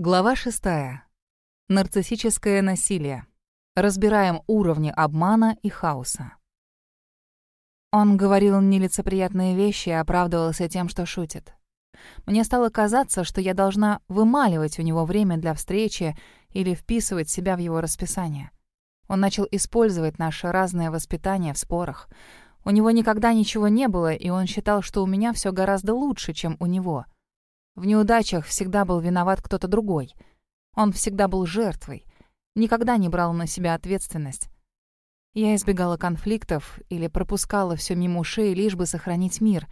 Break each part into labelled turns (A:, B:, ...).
A: Глава 6. Нарциссическое насилие. Разбираем уровни обмана и хаоса. Он говорил нелицеприятные вещи и оправдывался тем, что шутит. Мне стало казаться, что я должна вымаливать у него время для встречи или вписывать себя в его расписание. Он начал использовать наше разное воспитание в спорах. У него никогда ничего не было, и он считал, что у меня все гораздо лучше, чем у него — в неудачах всегда был виноват кто-то другой. Он всегда был жертвой, никогда не брал на себя ответственность. Я избегала конфликтов или пропускала все мимо ушей, лишь бы сохранить мир.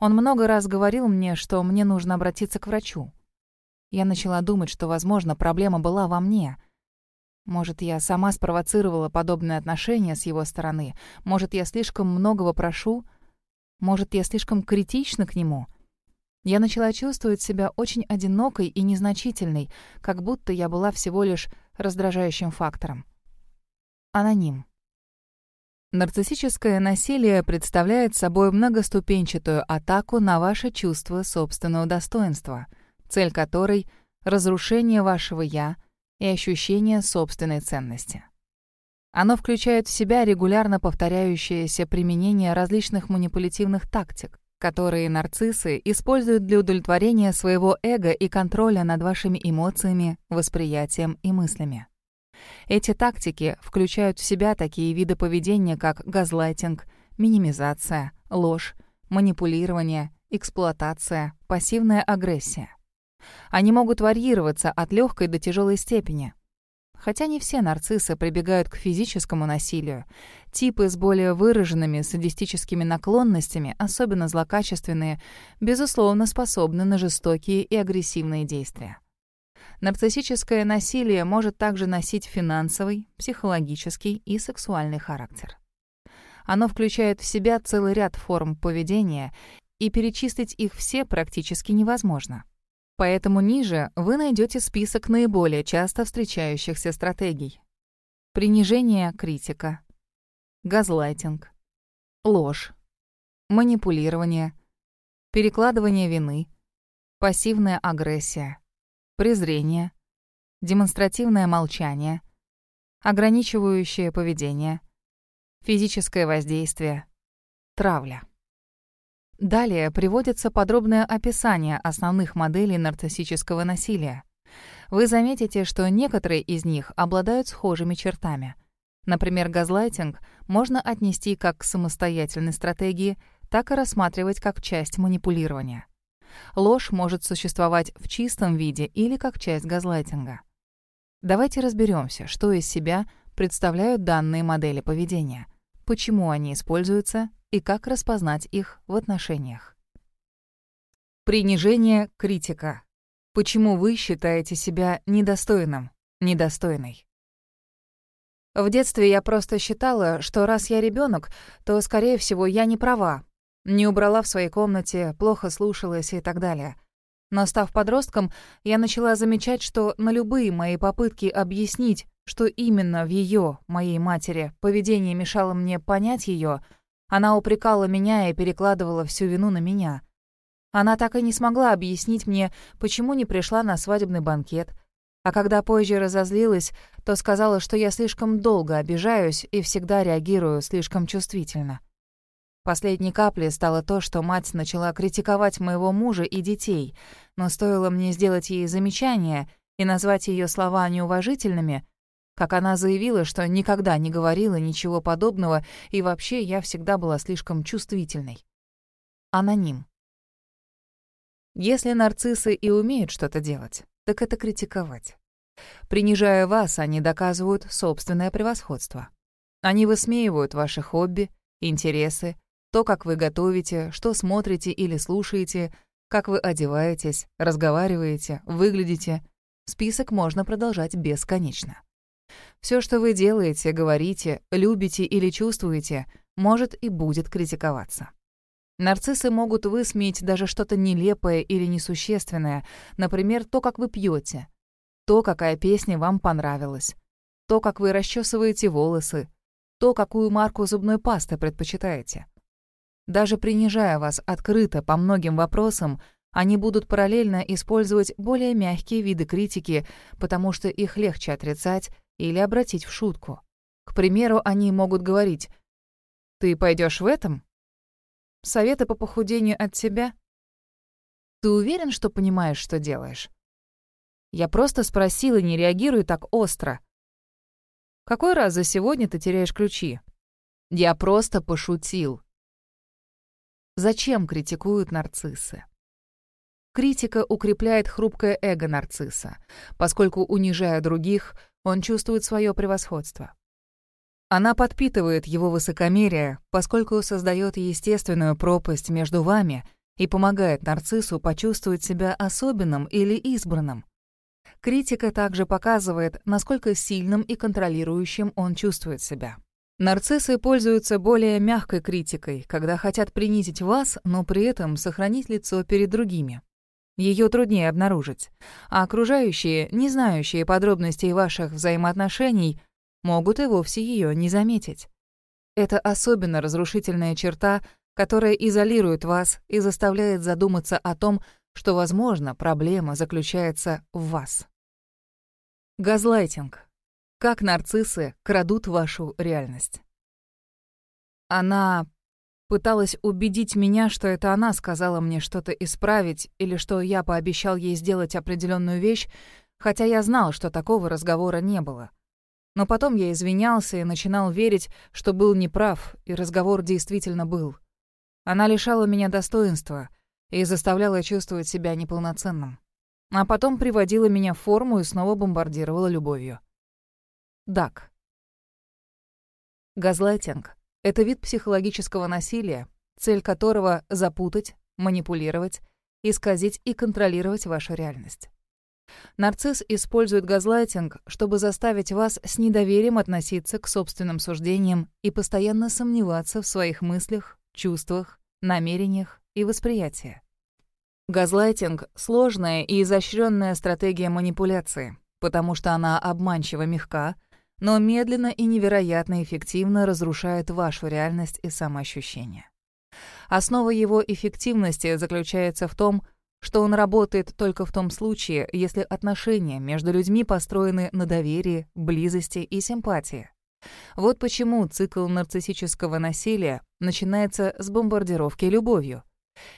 A: Он много раз говорил мне, что мне нужно обратиться к врачу. Я начала думать, что, возможно, проблема была во мне. Может, я сама спровоцировала подобные отношения с его стороны. Может, я слишком многого прошу. Может, я слишком критична к нему. Я начала чувствовать себя очень одинокой и незначительной, как будто я была всего лишь раздражающим фактором. Аноним. Нарциссическое насилие представляет собой многоступенчатую атаку на ваше чувство собственного достоинства, цель которой — разрушение вашего «я» и ощущение собственной ценности. Оно включает в себя регулярно повторяющееся применение различных манипулятивных тактик, которые нарциссы используют для удовлетворения своего эго и контроля над вашими эмоциями, восприятием и мыслями. Эти тактики включают в себя такие виды поведения, как газлайтинг, минимизация, ложь, манипулирование, эксплуатация, пассивная агрессия. Они могут варьироваться от легкой до тяжелой степени — Хотя не все нарциссы прибегают к физическому насилию. Типы с более выраженными садистическими наклонностями, особенно злокачественные, безусловно способны на жестокие и агрессивные действия. Нарциссическое насилие может также носить финансовый, психологический и сексуальный характер. Оно включает в себя целый ряд форм поведения, и перечислить их все практически невозможно. Поэтому ниже вы найдете список наиболее часто встречающихся стратегий. Принижение критика, газлайтинг, ложь, манипулирование, перекладывание вины, пассивная агрессия, презрение, демонстративное молчание, ограничивающее поведение, физическое воздействие, травля. Далее приводится подробное описание основных моделей нарциссического насилия. Вы заметите, что некоторые из них обладают схожими чертами. Например, газлайтинг можно отнести как к самостоятельной стратегии, так и рассматривать как часть манипулирования. Ложь может существовать в чистом виде или как часть газлайтинга. Давайте разберемся, что из себя представляют данные модели поведения, почему они используются и как распознать их в отношениях. Принижение критика. Почему вы считаете себя недостойным, недостойной? В детстве я просто считала, что раз я ребенок, то, скорее всего, я не права. Не убрала в своей комнате, плохо слушалась и так далее. Но став подростком, я начала замечать, что на любые мои попытки объяснить, что именно в ее, моей матери, поведение мешало мне понять ее, она упрекала меня и перекладывала всю вину на меня. Она так и не смогла объяснить мне, почему не пришла на свадебный банкет. А когда позже разозлилась, то сказала, что я слишком долго обижаюсь и всегда реагирую слишком чувствительно. Последней каплей стало то, что мать начала критиковать моего мужа и детей, но стоило мне сделать ей замечание и назвать ее слова неуважительными, как она заявила, что никогда не говорила ничего подобного, и вообще я всегда была слишком чувствительной. Аноним. Если нарциссы и умеют что-то делать, так это критиковать. Принижая вас, они доказывают собственное превосходство. Они высмеивают ваши хобби, интересы, то, как вы готовите, что смотрите или слушаете, как вы одеваетесь, разговариваете, выглядите. Список можно продолжать бесконечно. Все, что вы делаете, говорите, любите или чувствуете, может и будет критиковаться. Нарциссы могут высмеять даже что-то нелепое или несущественное, например, то, как вы пьете, то, какая песня вам понравилась, то, как вы расчесываете волосы, то, какую марку зубной пасты предпочитаете. Даже принижая вас открыто по многим вопросам, Они будут параллельно использовать более мягкие виды критики, потому что их легче отрицать или обратить в шутку. К примеру, они могут говорить «Ты пойдешь в этом?» Советы по похудению от тебя? Ты уверен, что понимаешь, что делаешь? Я просто спросила, не реагируй так остро. Какой раз за сегодня ты теряешь ключи? Я просто пошутил. Зачем критикуют нарциссы? Критика укрепляет хрупкое эго нарцисса, поскольку, унижая других, он чувствует свое превосходство. Она подпитывает его высокомерие, поскольку создает естественную пропасть между вами и помогает нарциссу почувствовать себя особенным или избранным. Критика также показывает, насколько сильным и контролирующим он чувствует себя. Нарциссы пользуются более мягкой критикой, когда хотят принизить вас, но при этом сохранить лицо перед другими. Ее труднее обнаружить, а окружающие, не знающие подробностей ваших взаимоотношений, могут и вовсе ее не заметить. Это особенно разрушительная черта, которая изолирует вас и заставляет задуматься о том, что, возможно, проблема заключается в вас. Газлайтинг. Как нарциссы крадут вашу реальность. Она пыталась убедить меня, что это она сказала мне что-то исправить или что я пообещал ей сделать определенную вещь, хотя я знал, что такого разговора не было. Но потом я извинялся и начинал верить, что был неправ, и разговор действительно был. Она лишала меня достоинства и заставляла чувствовать себя неполноценным. А потом приводила меня в форму и снова бомбардировала любовью. Дак. Газлайтинг — это вид психологического насилия, цель которого — запутать, манипулировать, исказить и контролировать вашу реальность. Нарцисс использует газлайтинг, чтобы заставить вас с недоверием относиться к собственным суждениям и постоянно сомневаться в своих мыслях, чувствах, намерениях и восприятии. Газлайтинг — сложная и изощренная стратегия манипуляции, потому что она обманчиво мягка, но медленно и невероятно эффективно разрушает вашу реальность и самоощущение. Основа его эффективности заключается в том, что он работает только в том случае, если отношения между людьми построены на доверии, близости и симпатии. Вот почему цикл нарциссического насилия начинается с бомбардировки любовью.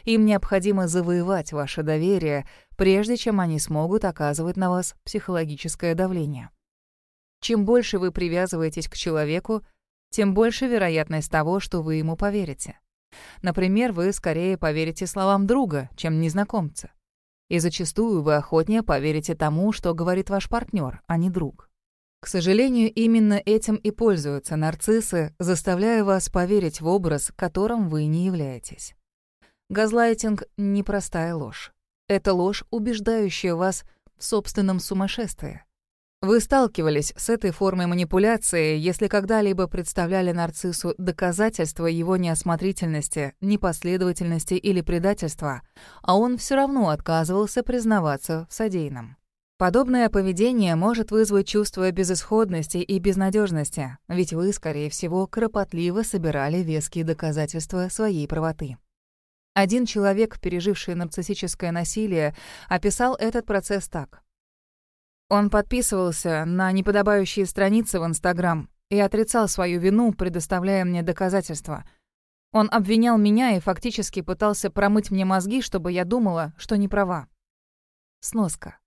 A: Им необходимо завоевать ваше доверие, прежде чем они смогут оказывать на вас психологическое давление. Чем больше вы привязываетесь к человеку, тем больше вероятность того, что вы ему поверите. Например, вы скорее поверите словам друга, чем незнакомца. И зачастую вы охотнее поверите тому, что говорит ваш партнер, а не друг. К сожалению, именно этим и пользуются нарциссы, заставляя вас поверить в образ, которым вы не являетесь. Газлайтинг — непростая ложь. Это ложь, убеждающая вас в собственном сумасшествии. Вы сталкивались с этой формой манипуляции, если когда-либо представляли нарциссу доказательства его неосмотрительности, непоследовательности или предательства, а он все равно отказывался признаваться в содеянном. Подобное поведение может вызвать чувство безысходности и безнадежности, ведь вы, скорее всего, кропотливо собирали веские доказательства своей правоты. Один человек, переживший нарциссическое насилие, описал этот процесс так. Он подписывался на неподобающие страницы в Инстаграм и отрицал свою вину, предоставляя мне доказательства. Он обвинял меня и фактически пытался промыть мне мозги, чтобы я думала, что не права. Сноска.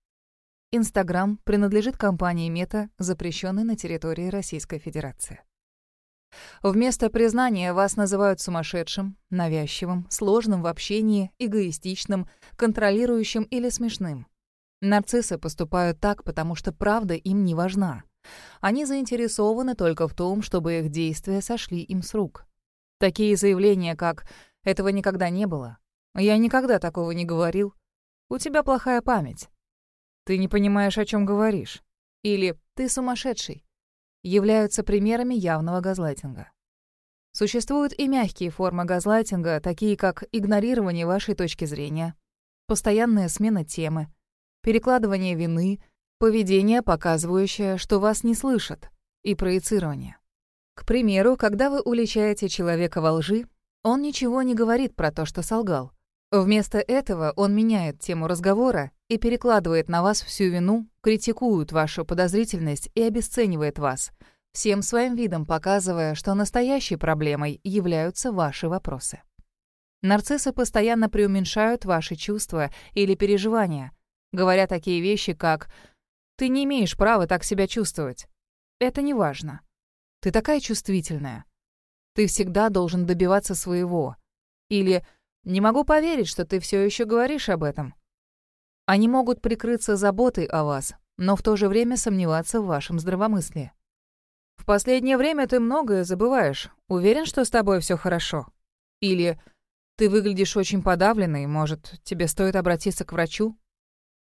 A: Инстаграм принадлежит компании Мета, запрещенной на территории Российской Федерации. Вместо признания вас называют сумасшедшим, навязчивым, сложным в общении, эгоистичным, контролирующим или смешным. Нарциссы поступают так, потому что правда им не важна. Они заинтересованы только в том, чтобы их действия сошли им с рук. Такие заявления, как «этого никогда не было», «я никогда такого не говорил», «у тебя плохая память», «ты не понимаешь, о чем говоришь» или «ты сумасшедший», являются примерами явного газлайтинга. Существуют и мягкие формы газлайтинга, такие как игнорирование вашей точки зрения, постоянная смена темы, перекладывание вины, поведение, показывающее, что вас не слышат, и проецирование. К примеру, когда вы уличаете человека во лжи, он ничего не говорит про то, что солгал. Вместо этого он меняет тему разговора и перекладывает на вас всю вину, критикует вашу подозрительность и обесценивает вас, всем своим видом показывая, что настоящей проблемой являются ваши вопросы. Нарциссы постоянно преуменьшают ваши чувства или переживания, говоря такие вещи, как «ты не имеешь права так себя чувствовать». Это не важно. Ты такая чувствительная. Ты всегда должен добиваться своего. Или «не могу поверить, что ты все еще говоришь об этом». Они могут прикрыться заботой о вас, но в то же время сомневаться в вашем здравомыслии. В последнее время ты многое забываешь. Уверен, что с тобой все хорошо? Или ты выглядишь очень подавленной, может, тебе стоит обратиться к врачу?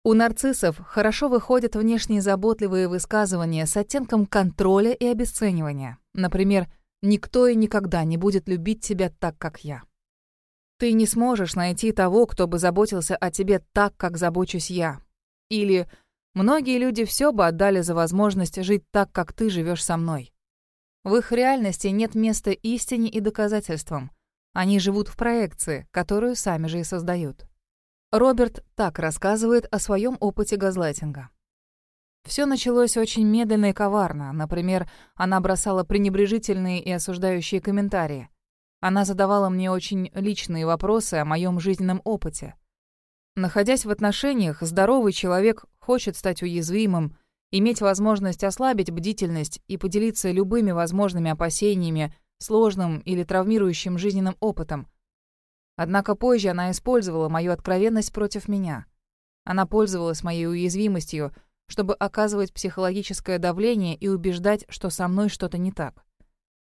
A: У нарциссов хорошо выходят внешние заботливые высказывания с оттенком контроля и обесценивания. Например, «Никто и никогда не будет любить тебя так, как я». Ты не сможешь найти того, кто бы заботился о тебе так, как забочусь я. Или Многие люди все бы отдали за возможность жить так, как ты живешь со мной. В их реальности нет места истине и доказательствам. Они живут в проекции, которую сами же и создают. Роберт так рассказывает о своем опыте газлайтинга. Все началось очень медленно и коварно. Например, она бросала пренебрежительные и осуждающие комментарии. Она задавала мне очень личные вопросы о моем жизненном опыте. Находясь в отношениях, здоровый человек хочет стать уязвимым, иметь возможность ослабить бдительность и поделиться любыми возможными опасениями, сложным или травмирующим жизненным опытом. Однако позже она использовала мою откровенность против меня. Она пользовалась моей уязвимостью, чтобы оказывать психологическое давление и убеждать, что со мной что-то не так.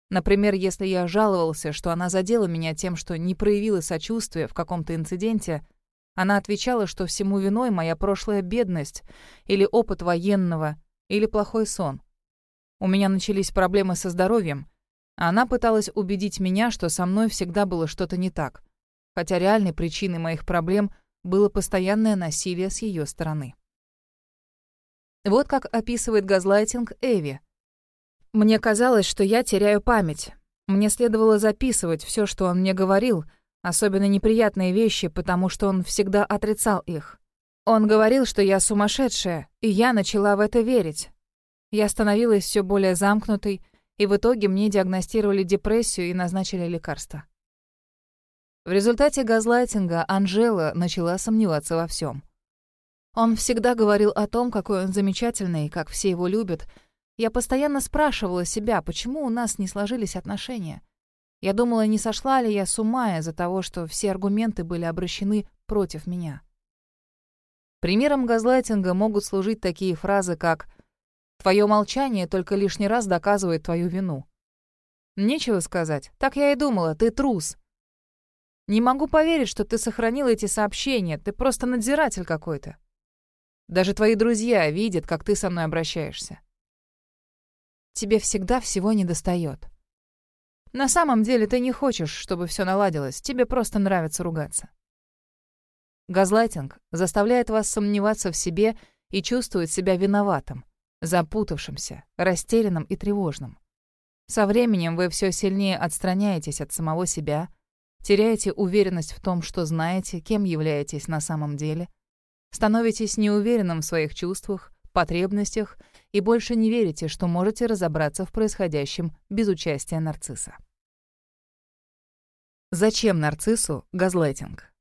A: Например, если я жаловался, что она задела меня тем, что не проявила сочувствия в каком-то инциденте — она отвечала, что всему виной моя прошлая бедность, или опыт военного, или плохой сон. У меня начались проблемы со здоровьем, а она пыталась убедить меня, что со мной всегда было что-то не так, хотя реальной причиной моих проблем было постоянное насилие с ее стороны. Вот как описывает газлайтинг Эви. «Мне казалось, что я теряю память. Мне следовало записывать все, что он мне говорил — Особенно неприятные вещи, потому что он всегда отрицал их. Он говорил, что я сумасшедшая, и я начала в это верить. Я становилась все более замкнутой, и в итоге мне диагностировали депрессию и назначили лекарства. В результате газлайтинга Анжела начала сомневаться во всем. Он всегда говорил о том, какой он замечательный, как все его любят. Я постоянно спрашивала себя, почему у нас не сложились отношения. Я думала, не сошла ли я с ума из-за того, что все аргументы были обращены против меня. Примером газлайтинга могут служить такие фразы, как «Твое молчание только лишний раз доказывает твою вину». Нечего сказать. Так я и думала, ты трус. Не могу поверить, что ты сохранил эти сообщения, ты просто надзиратель какой-то. Даже твои друзья видят, как ты со мной обращаешься. Тебе всегда всего недостает. На самом деле ты не хочешь, чтобы все наладилось, тебе просто нравится ругаться. Газлайтинг заставляет вас сомневаться в себе и чувствовать себя виноватым, запутавшимся, растерянным и тревожным. Со временем вы все сильнее отстраняетесь от самого себя, теряете уверенность в том, что знаете, кем являетесь на самом деле, становитесь неуверенным в своих чувствах, потребностях и больше не верите, что можете разобраться в происходящем без участия нарцисса. Зачем нарциссу газлайтинг?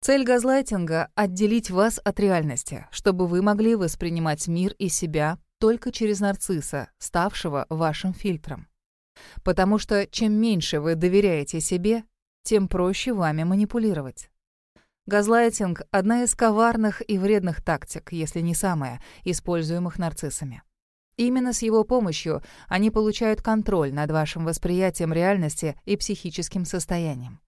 A: Цель газлайтинга — отделить вас от реальности, чтобы вы могли воспринимать мир и себя только через нарцисса, ставшего вашим фильтром. Потому что чем меньше вы доверяете себе, тем проще вами манипулировать. Газлайтинг — одна из коварных и вредных тактик, если не самая, используемых нарциссами. Именно с его помощью они получают контроль над вашим восприятием реальности и психическим состоянием.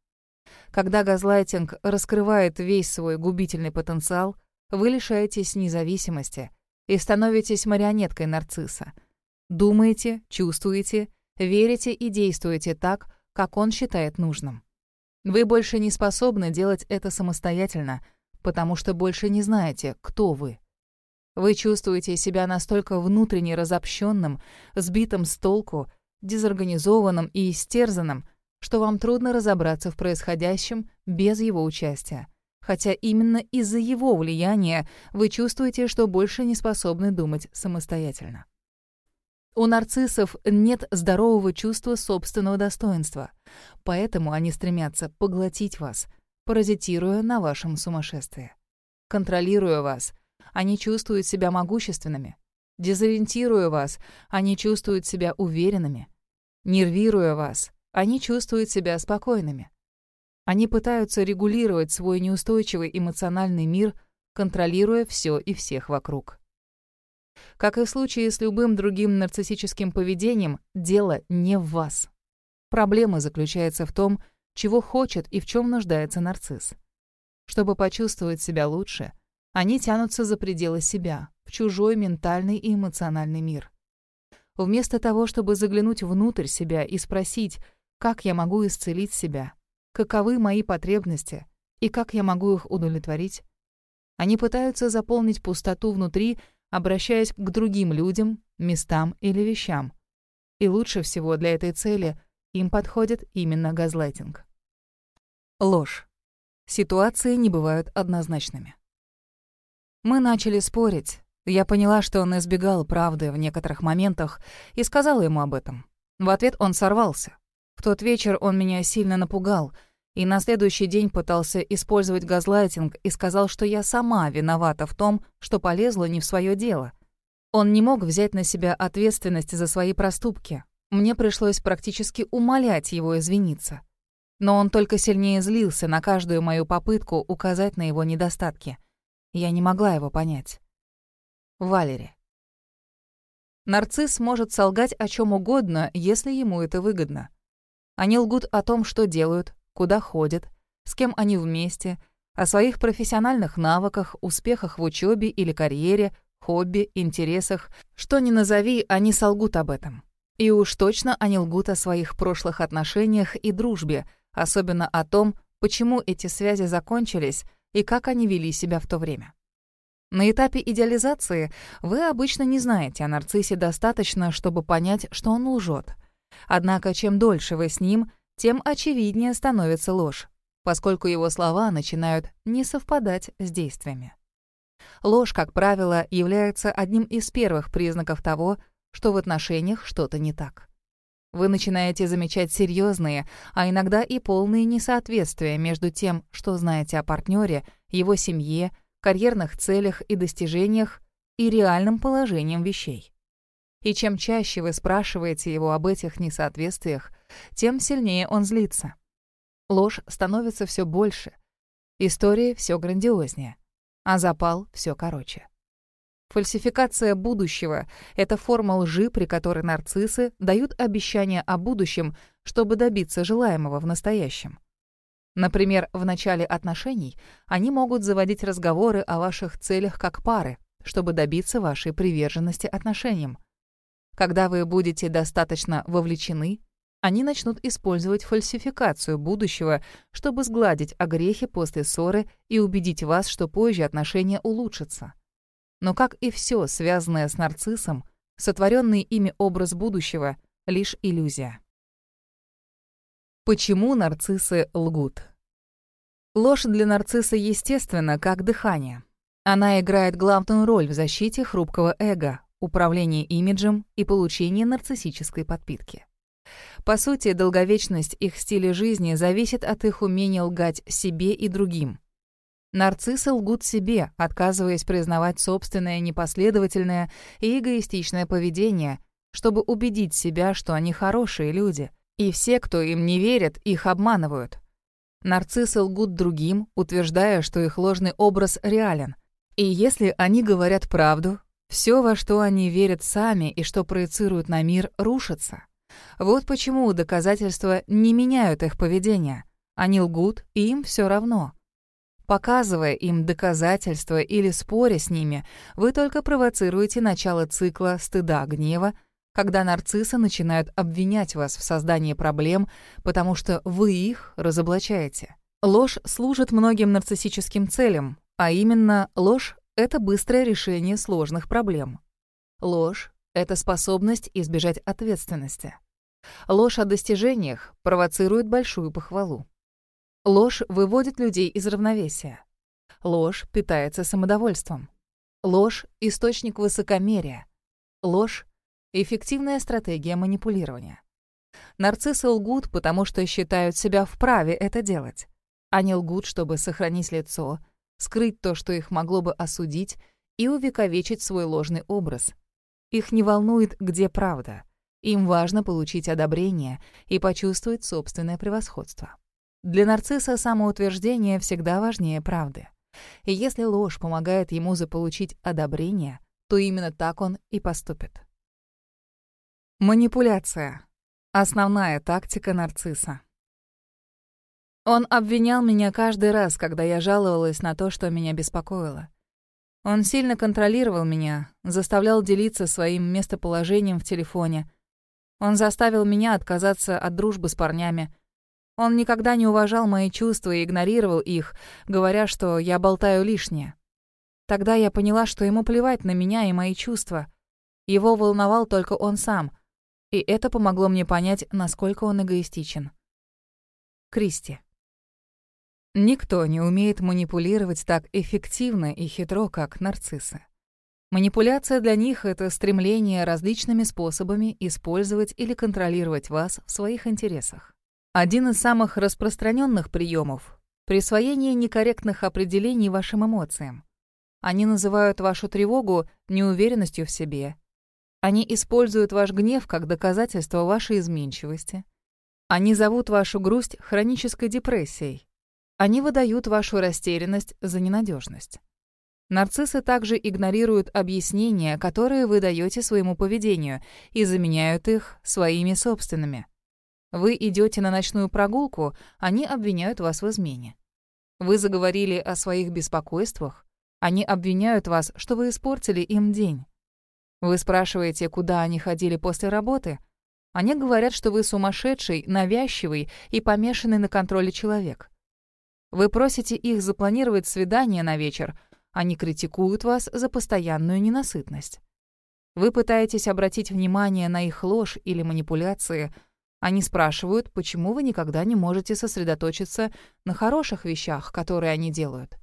A: Когда газлайтинг раскрывает весь свой губительный потенциал, вы лишаетесь независимости и становитесь марионеткой нарцисса. Думаете, чувствуете, верите и действуете так, как он считает нужным. Вы больше не способны делать это самостоятельно, потому что больше не знаете, кто вы. Вы чувствуете себя настолько внутренне разобщенным, сбитым с толку, дезорганизованным и истерзанным, что вам трудно разобраться в происходящем без его участия. Хотя именно из-за его влияния вы чувствуете, что больше не способны думать самостоятельно. У нарциссов нет здорового чувства собственного достоинства, поэтому они стремятся поглотить вас, паразитируя на вашем сумасшествии. Контролируя вас, они чувствуют себя могущественными. Дезориентируя вас, они чувствуют себя уверенными. Нервируя вас, они чувствуют себя спокойными. Они пытаются регулировать свой неустойчивый эмоциональный мир, контролируя все и всех вокруг. Как и в случае с любым другим нарциссическим поведением, дело не в вас. Проблема заключается в том, чего хочет и в чем нуждается нарцисс. Чтобы почувствовать себя лучше, они тянутся за пределы себя, в чужой ментальный и эмоциональный мир. Вместо того, чтобы заглянуть внутрь себя и спросить, как я могу исцелить себя, каковы мои потребности и как я могу их удовлетворить, они пытаются заполнить пустоту внутри обращаясь к другим людям, местам или вещам. И лучше всего для этой цели им подходит именно газлайтинг. Ложь. Ситуации не бывают однозначными. Мы начали спорить. Я поняла, что он избегал правды в некоторых моментах и сказала ему об этом. В ответ он сорвался. В тот вечер он меня сильно напугал — и на следующий день пытался использовать газлайтинг и сказал, что я сама виновата в том, что полезла не в свое дело. Он не мог взять на себя ответственность за свои проступки. Мне пришлось практически умолять его извиниться. Но он только сильнее злился на каждую мою попытку указать на его недостатки. Я не могла его понять. Валери. Нарцисс может солгать о чем угодно, если ему это выгодно. Они лгут о том, что делают, куда ходят, с кем они вместе, о своих профессиональных навыках, успехах в учебе или карьере, хобби, интересах. Что ни назови, они солгут об этом. И уж точно они лгут о своих прошлых отношениях и дружбе, особенно о том, почему эти связи закончились и как они вели себя в то время. На этапе идеализации вы обычно не знаете о нарциссе достаточно, чтобы понять, что он лжет. Однако чем дольше вы с ним, тем очевиднее становится ложь, поскольку его слова начинают не совпадать с действиями. Ложь, как правило, является одним из первых признаков того, что в отношениях что-то не так. Вы начинаете замечать серьезные, а иногда и полные несоответствия между тем, что знаете о партнере, его семье, карьерных целях и достижениях, и реальным положением вещей. И чем чаще вы спрашиваете его об этих несоответствиях, тем сильнее он злится. Ложь становится все больше, истории все грандиознее, а запал все короче. Фальсификация будущего — это форма лжи, при которой нарциссы дают обещания о будущем, чтобы добиться желаемого в настоящем. Например, в начале отношений они могут заводить разговоры о ваших целях как пары, чтобы добиться вашей приверженности отношениям. Когда вы будете достаточно вовлечены, они начнут использовать фальсификацию будущего, чтобы сгладить огрехи после ссоры и убедить вас, что позже отношения улучшатся. Но как и все, связанное с нарциссом, сотворенный ими образ будущего — лишь иллюзия. Почему нарциссы лгут? Ложь для нарцисса естественна, как дыхание. Она играет главную роль в защите хрупкого эго, управлении имиджем и получении нарциссической подпитки. По сути, долговечность их стиля жизни зависит от их умения лгать себе и другим. Нарциссы лгут себе, отказываясь признавать собственное непоследовательное и эгоистичное поведение, чтобы убедить себя, что они хорошие люди, и все, кто им не верит, их обманывают. Нарциссы лгут другим, утверждая, что их ложный образ реален. И если они говорят правду, все, во что они верят сами и что проецируют на мир, рушится. Вот почему доказательства не меняют их поведение. Они лгут, и им все равно. Показывая им доказательства или споря с ними, вы только провоцируете начало цикла стыда-гнева, когда нарциссы начинают обвинять вас в создании проблем, потому что вы их разоблачаете. Ложь служит многим нарциссическим целям, а именно ложь — это быстрое решение сложных проблем. Ложь — это способность избежать ответственности. Ложь о достижениях провоцирует большую похвалу. Ложь выводит людей из равновесия. Ложь питается самодовольством. Ложь — источник высокомерия. Ложь — эффективная стратегия манипулирования. Нарциссы лгут, потому что считают себя вправе это делать. Они лгут, чтобы сохранить лицо, скрыть то, что их могло бы осудить, и увековечить свой ложный образ. Их не волнует, где правда. Им важно получить одобрение и почувствовать собственное превосходство. Для нарцисса самоутверждение всегда важнее правды. И если ложь помогает ему заполучить одобрение, то именно так он и поступит. Манипуляция. Основная тактика нарцисса. Он обвинял меня каждый раз, когда я жаловалась на то, что меня беспокоило. Он сильно контролировал меня, заставлял делиться своим местоположением в телефоне. Он заставил меня отказаться от дружбы с парнями. Он никогда не уважал мои чувства и игнорировал их, говоря, что я болтаю лишнее. Тогда я поняла, что ему плевать на меня и мои чувства. Его волновал только он сам, и это помогло мне понять, насколько он эгоистичен. Кристи. Никто не умеет манипулировать так эффективно и хитро, как нарциссы. Манипуляция для них — это стремление различными способами использовать или контролировать вас в своих интересах. Один из самых распространенных приемов — присвоение некорректных определений вашим эмоциям. Они называют вашу тревогу неуверенностью в себе. Они используют ваш гнев как доказательство вашей изменчивости. Они зовут вашу грусть хронической депрессией, они выдают вашу растерянность за ненадежность. Нарциссы также игнорируют объяснения, которые вы даете своему поведению, и заменяют их своими собственными. Вы идете на ночную прогулку, они обвиняют вас в измене. Вы заговорили о своих беспокойствах, они обвиняют вас, что вы испортили им день. Вы спрашиваете, куда они ходили после работы. Они говорят, что вы сумасшедший, навязчивый и помешанный на контроле человек. Вы просите их запланировать свидание на вечер, они критикуют вас за постоянную ненасытность. Вы пытаетесь обратить внимание на их ложь или манипуляции. Они спрашивают, почему вы никогда не можете сосредоточиться на хороших вещах, которые они делают.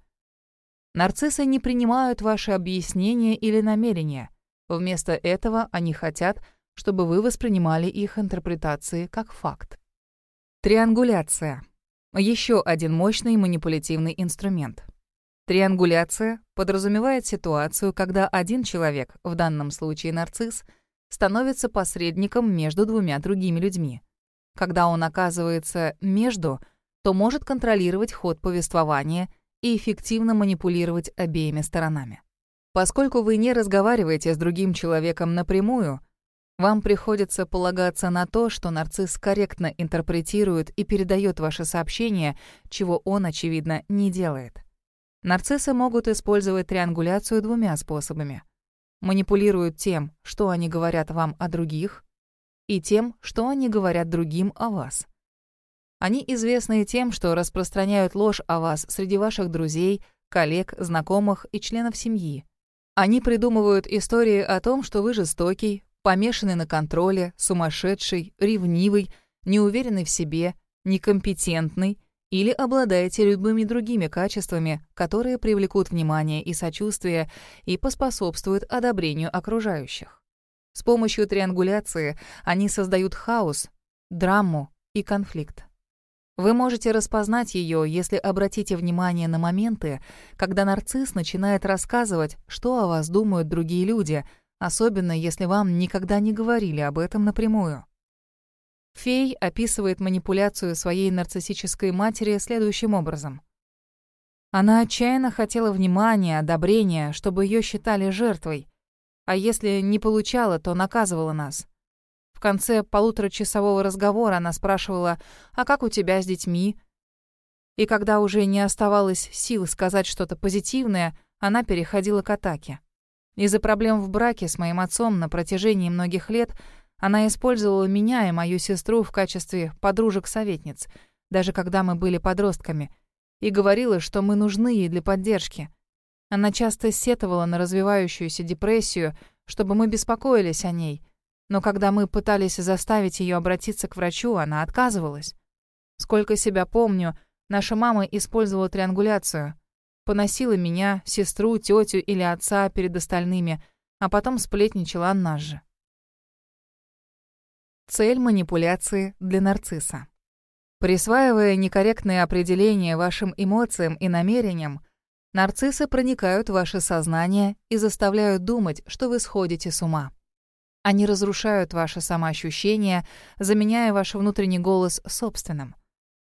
A: Нарциссы не принимают ваши объяснения или намерения. Вместо этого они хотят, чтобы вы воспринимали их интерпретации как факт. Триангуляция. Еще один мощный манипулятивный инструмент. Триангуляция подразумевает ситуацию, когда один человек, в данном случае нарцисс, становится посредником между двумя другими людьми. Когда он оказывается между, то может контролировать ход повествования и эффективно манипулировать обеими сторонами. Поскольку вы не разговариваете с другим человеком напрямую, вам приходится полагаться на то, что нарцисс корректно интерпретирует и передает ваше сообщение, чего он, очевидно, не делает. Нарциссы могут использовать триангуляцию двумя способами. Манипулируют тем, что они говорят вам о других, и тем, что они говорят другим о вас. Они известны тем, что распространяют ложь о вас среди ваших друзей, коллег, знакомых и членов семьи. Они придумывают истории о том, что вы жестокий, помешанный на контроле, сумасшедший, ревнивый, неуверенный в себе, некомпетентный или обладаете любыми другими качествами, которые привлекут внимание и сочувствие и поспособствуют одобрению окружающих. С помощью триангуляции они создают хаос, драму и конфликт. Вы можете распознать ее, если обратите внимание на моменты, когда нарцисс начинает рассказывать, что о вас думают другие люди — особенно если вам никогда не говорили об этом напрямую. Фей описывает манипуляцию своей нарциссической матери следующим образом. Она отчаянно хотела внимания, одобрения, чтобы ее считали жертвой, а если не получала, то наказывала нас. В конце полуторачасового разговора она спрашивала, «А как у тебя с детьми?» И когда уже не оставалось сил сказать что-то позитивное, она переходила к атаке. Из-за проблем в браке с моим отцом на протяжении многих лет она использовала меня и мою сестру в качестве подружек-советниц, даже когда мы были подростками, и говорила, что мы нужны ей для поддержки. Она часто сетовала на развивающуюся депрессию, чтобы мы беспокоились о ней, Но когда мы пытались заставить ее обратиться к врачу, она отказывалась. Сколько себя помню, наша мама использовала триангуляцию. Поносила меня, сестру, тетю или отца перед остальными, а потом сплетничала о нас же. Цель манипуляции для нарцисса. Присваивая некорректные определения вашим эмоциям и намерениям, нарциссы проникают в ваше сознание и заставляют думать, что вы сходите с ума. Они разрушают ваше самоощущение, заменяя ваш внутренний голос собственным.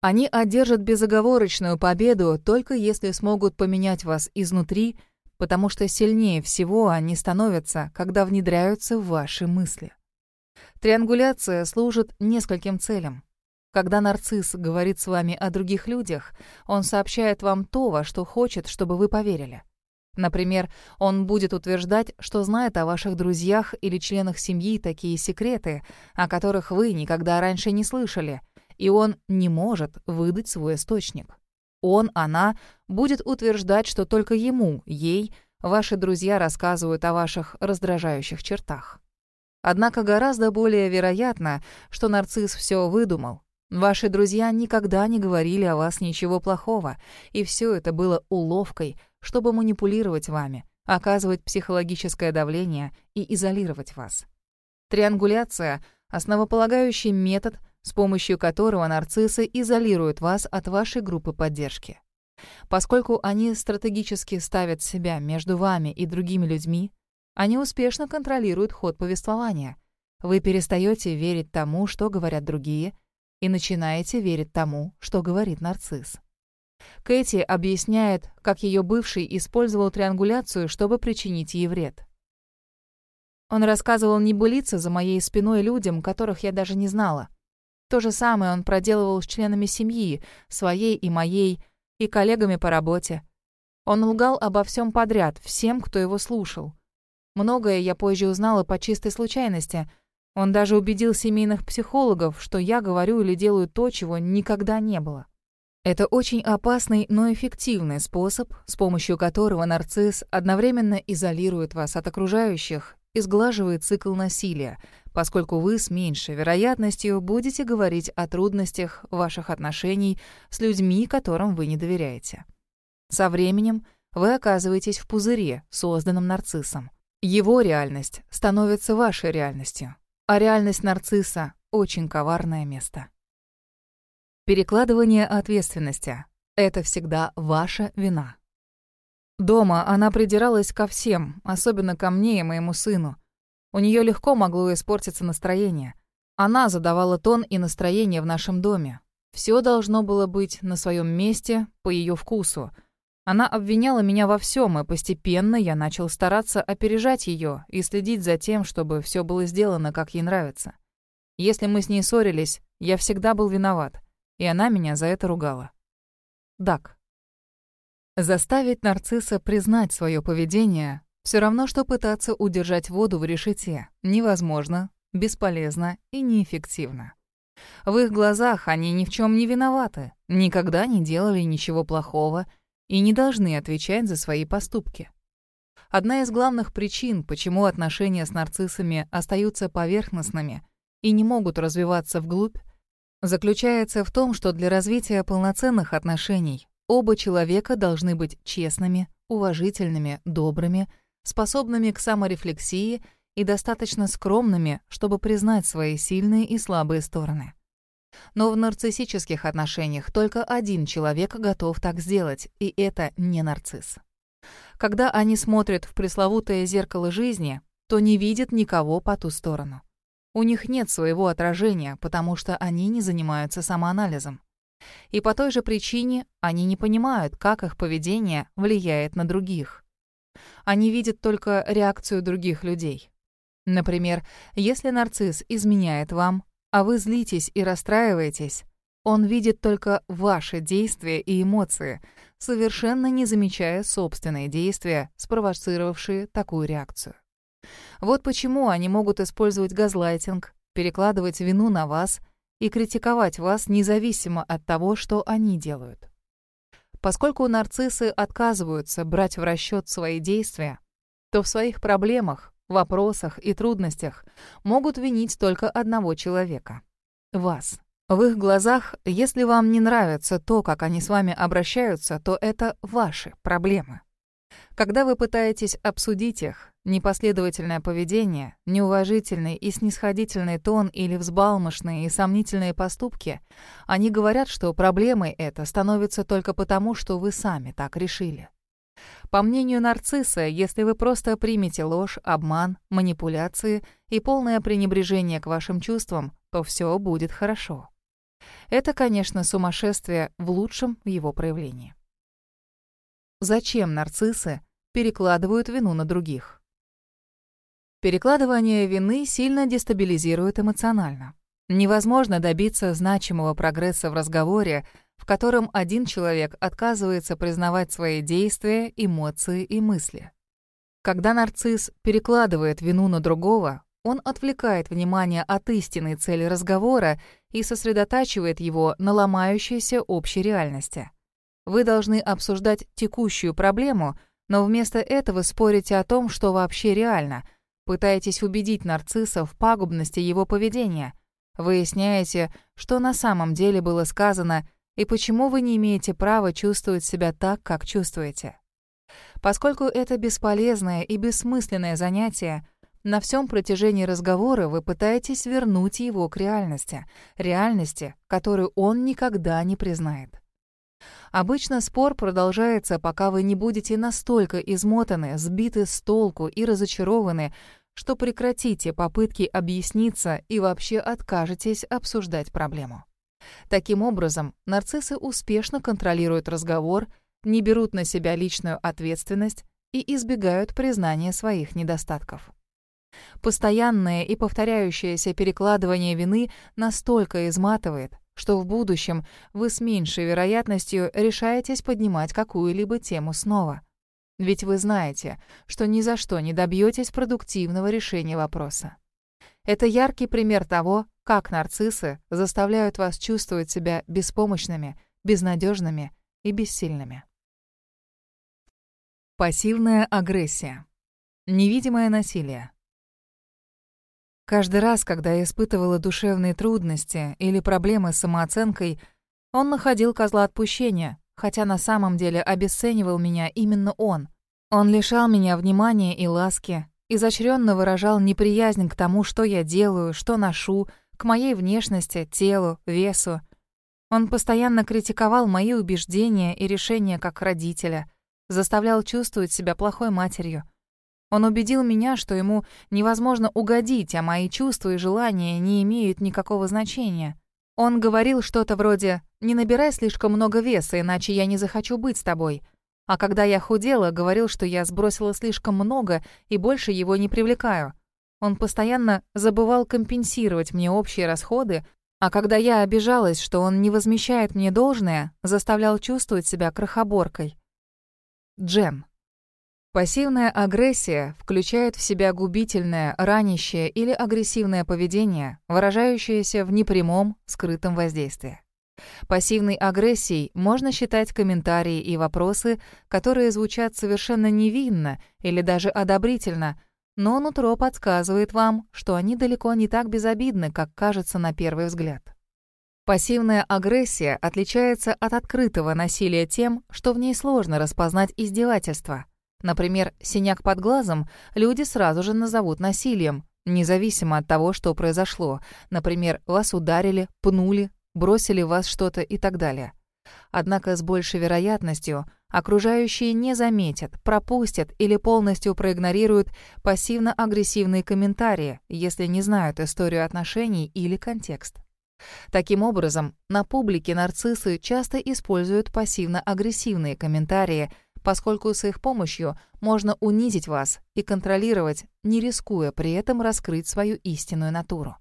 A: Они одержат безоговорочную победу только если смогут поменять вас изнутри, потому что сильнее всего они становятся, когда внедряются в ваши мысли. Триангуляция служит нескольким целям. Когда нарцисс говорит с вами о других людях, он сообщает вам то, во что хочет, чтобы вы поверили. Например, он будет утверждать, что знает о ваших друзьях или членах семьи такие секреты, о которых вы никогда раньше не слышали, и он не может выдать свой источник. Он, она будет утверждать, что только ему, ей, ваши друзья рассказывают о ваших раздражающих чертах. Однако гораздо более вероятно, что нарцисс все выдумал. Ваши друзья никогда не говорили о вас ничего плохого, и все это было уловкой — чтобы манипулировать вами, оказывать психологическое давление и изолировать вас. Триангуляция — основополагающий метод, с помощью которого нарциссы изолируют вас от вашей группы поддержки. Поскольку они стратегически ставят себя между вами и другими людьми, они успешно контролируют ход повествования. Вы перестаете верить тому, что говорят другие, и начинаете верить тому, что говорит нарцисс. Кэти объясняет, как ее бывший использовал триангуляцию, чтобы причинить ей вред. Он рассказывал небылицы за моей спиной людям, которых я даже не знала. То же самое он проделывал с членами семьи, своей и моей, и коллегами по работе. Он лгал обо всем подряд, всем, кто его слушал. Многое я позже узнала по чистой случайности. Он даже убедил семейных психологов, что я говорю или делаю то, чего никогда не было. Это очень опасный, но эффективный способ, с помощью которого нарцисс одновременно изолирует вас от окружающих и сглаживает цикл насилия, поскольку вы с меньшей вероятностью будете говорить о трудностях ваших отношений с людьми, которым вы не доверяете. Со временем вы оказываетесь в пузыре, созданном нарциссом. Его реальность становится вашей реальностью, а реальность нарцисса — очень коварное место. Перекладывание ответственности — это всегда ваша вина. Дома она придиралась ко всем, особенно ко мне и моему сыну. У нее легко могло испортиться настроение. Она задавала тон и настроение в нашем доме. Все должно было быть на своем месте, по ее вкусу. Она обвиняла меня во всем, и постепенно я начал стараться опережать ее и следить за тем, чтобы все было сделано, как ей нравится. Если мы с ней ссорились, я всегда был виноват и она меня за это ругала. Дак. Заставить нарцисса признать свое поведение все равно, что пытаться удержать воду в решете. Невозможно, бесполезно и неэффективно. В их глазах они ни в чем не виноваты, никогда не делали ничего плохого и не должны отвечать за свои поступки. Одна из главных причин, почему отношения с нарциссами остаются поверхностными и не могут развиваться вглубь, заключается в том, что для развития полноценных отношений оба человека должны быть честными, уважительными, добрыми, способными к саморефлексии и достаточно скромными, чтобы признать свои сильные и слабые стороны. Но в нарциссических отношениях только один человек готов так сделать, и это не нарцисс. Когда они смотрят в пресловутое зеркало жизни, то не видят никого по ту сторону. У них нет своего отражения, потому что они не занимаются самоанализом. И по той же причине они не понимают, как их поведение влияет на других. Они видят только реакцию других людей. Например, если нарцисс изменяет вам, а вы злитесь и расстраиваетесь, он видит только ваши действия и эмоции, совершенно не замечая собственные действия, спровоцировавшие такую реакцию. Вот почему они могут использовать газлайтинг, перекладывать вину на вас и критиковать вас независимо от того, что они делают. Поскольку нарциссы отказываются брать в расчет свои действия, то в своих проблемах вопросах и трудностях могут винить только одного человека — вас. В их глазах, если вам не нравится то, как они с вами обращаются, то это ваши проблемы. Когда вы пытаетесь обсудить их, непоследовательное поведение, неуважительный и снисходительный тон или взбалмошные и сомнительные поступки, они говорят, что проблемой это становится только потому, что вы сами так решили. По мнению нарцисса, если вы просто примете ложь, обман, манипуляции и полное пренебрежение к вашим чувствам, то все будет хорошо. Это, конечно, сумасшествие в лучшем его проявлении. Зачем нарциссы перекладывают вину на других? Перекладывание вины сильно дестабилизирует эмоционально. Невозможно добиться значимого прогресса в разговоре, в котором один человек отказывается признавать свои действия, эмоции и мысли. Когда нарцисс перекладывает вину на другого, он отвлекает внимание от истинной цели разговора и сосредотачивает его на ломающейся общей реальности. Вы должны обсуждать текущую проблему, но вместо этого спорите о том, что вообще реально, пытаетесь убедить нарцисса в пагубности его поведения, выясняете, что на самом деле было сказано и почему вы не имеете права чувствовать себя так, как чувствуете. Поскольку это бесполезное и бессмысленное занятие, на всем протяжении разговора вы пытаетесь вернуть его к реальности, реальности, которую он никогда не признает. Обычно спор продолжается, пока вы не будете настолько измотаны, сбиты с толку и разочарованы, что прекратите попытки объясниться и вообще откажетесь обсуждать проблему. Таким образом, нарциссы успешно контролируют разговор, не берут на себя личную ответственность и избегают признания своих недостатков. Постоянное и повторяющееся перекладывание вины настолько изматывает, что в будущем вы с меньшей вероятностью решаетесь поднимать какую-либо тему снова. Ведь вы знаете, что ни за что не добьетесь продуктивного решения вопроса. Это яркий пример того, как нарциссы заставляют вас чувствовать себя беспомощными, безнадежными и бессильными. Пассивная агрессия. Невидимое насилие. Каждый раз, когда я испытывала душевные трудности или проблемы с самооценкой, он находил козла отпущения, хотя на самом деле обесценивал меня именно он. Он лишал меня внимания и ласки, изощренно выражал неприязнь к тому, что я делаю, что ношу, к моей внешности, телу, весу. Он постоянно критиковал мои убеждения и решения как родителя, заставлял чувствовать себя плохой матерью — он убедил меня, что ему невозможно угодить, а мои чувства и желания не имеют никакого значения. Он говорил что-то вроде «Не набирай слишком много веса, иначе я не захочу быть с тобой». А когда я худела, говорил, что я сбросила слишком много и больше его не привлекаю. Он постоянно забывал компенсировать мне общие расходы, а когда я обижалась, что он не возмещает мне должное, заставлял чувствовать себя крохоборкой. Джен. Пассивная агрессия включает в себя губительное, ранящее или агрессивное поведение, выражающееся в непрямом, скрытом воздействии. Пассивной агрессией можно считать комментарии и вопросы, которые звучат совершенно невинно или даже одобрительно, но нутро подсказывает вам, что они далеко не так безобидны, как кажется на первый взгляд. Пассивная агрессия отличается от открытого насилия тем, что в ней сложно распознать издевательство — Например, синяк под глазом люди сразу же назовут насилием, независимо от того, что произошло. Например, вас ударили, пнули, бросили вас что-то и так далее. Однако с большей вероятностью окружающие не заметят, пропустят или полностью проигнорируют пассивно-агрессивные комментарии, если не знают историю отношений или контекст. Таким образом, на публике нарциссы часто используют пассивно-агрессивные комментарии – поскольку с их помощью можно унизить вас и контролировать, не рискуя при этом раскрыть свою истинную натуру.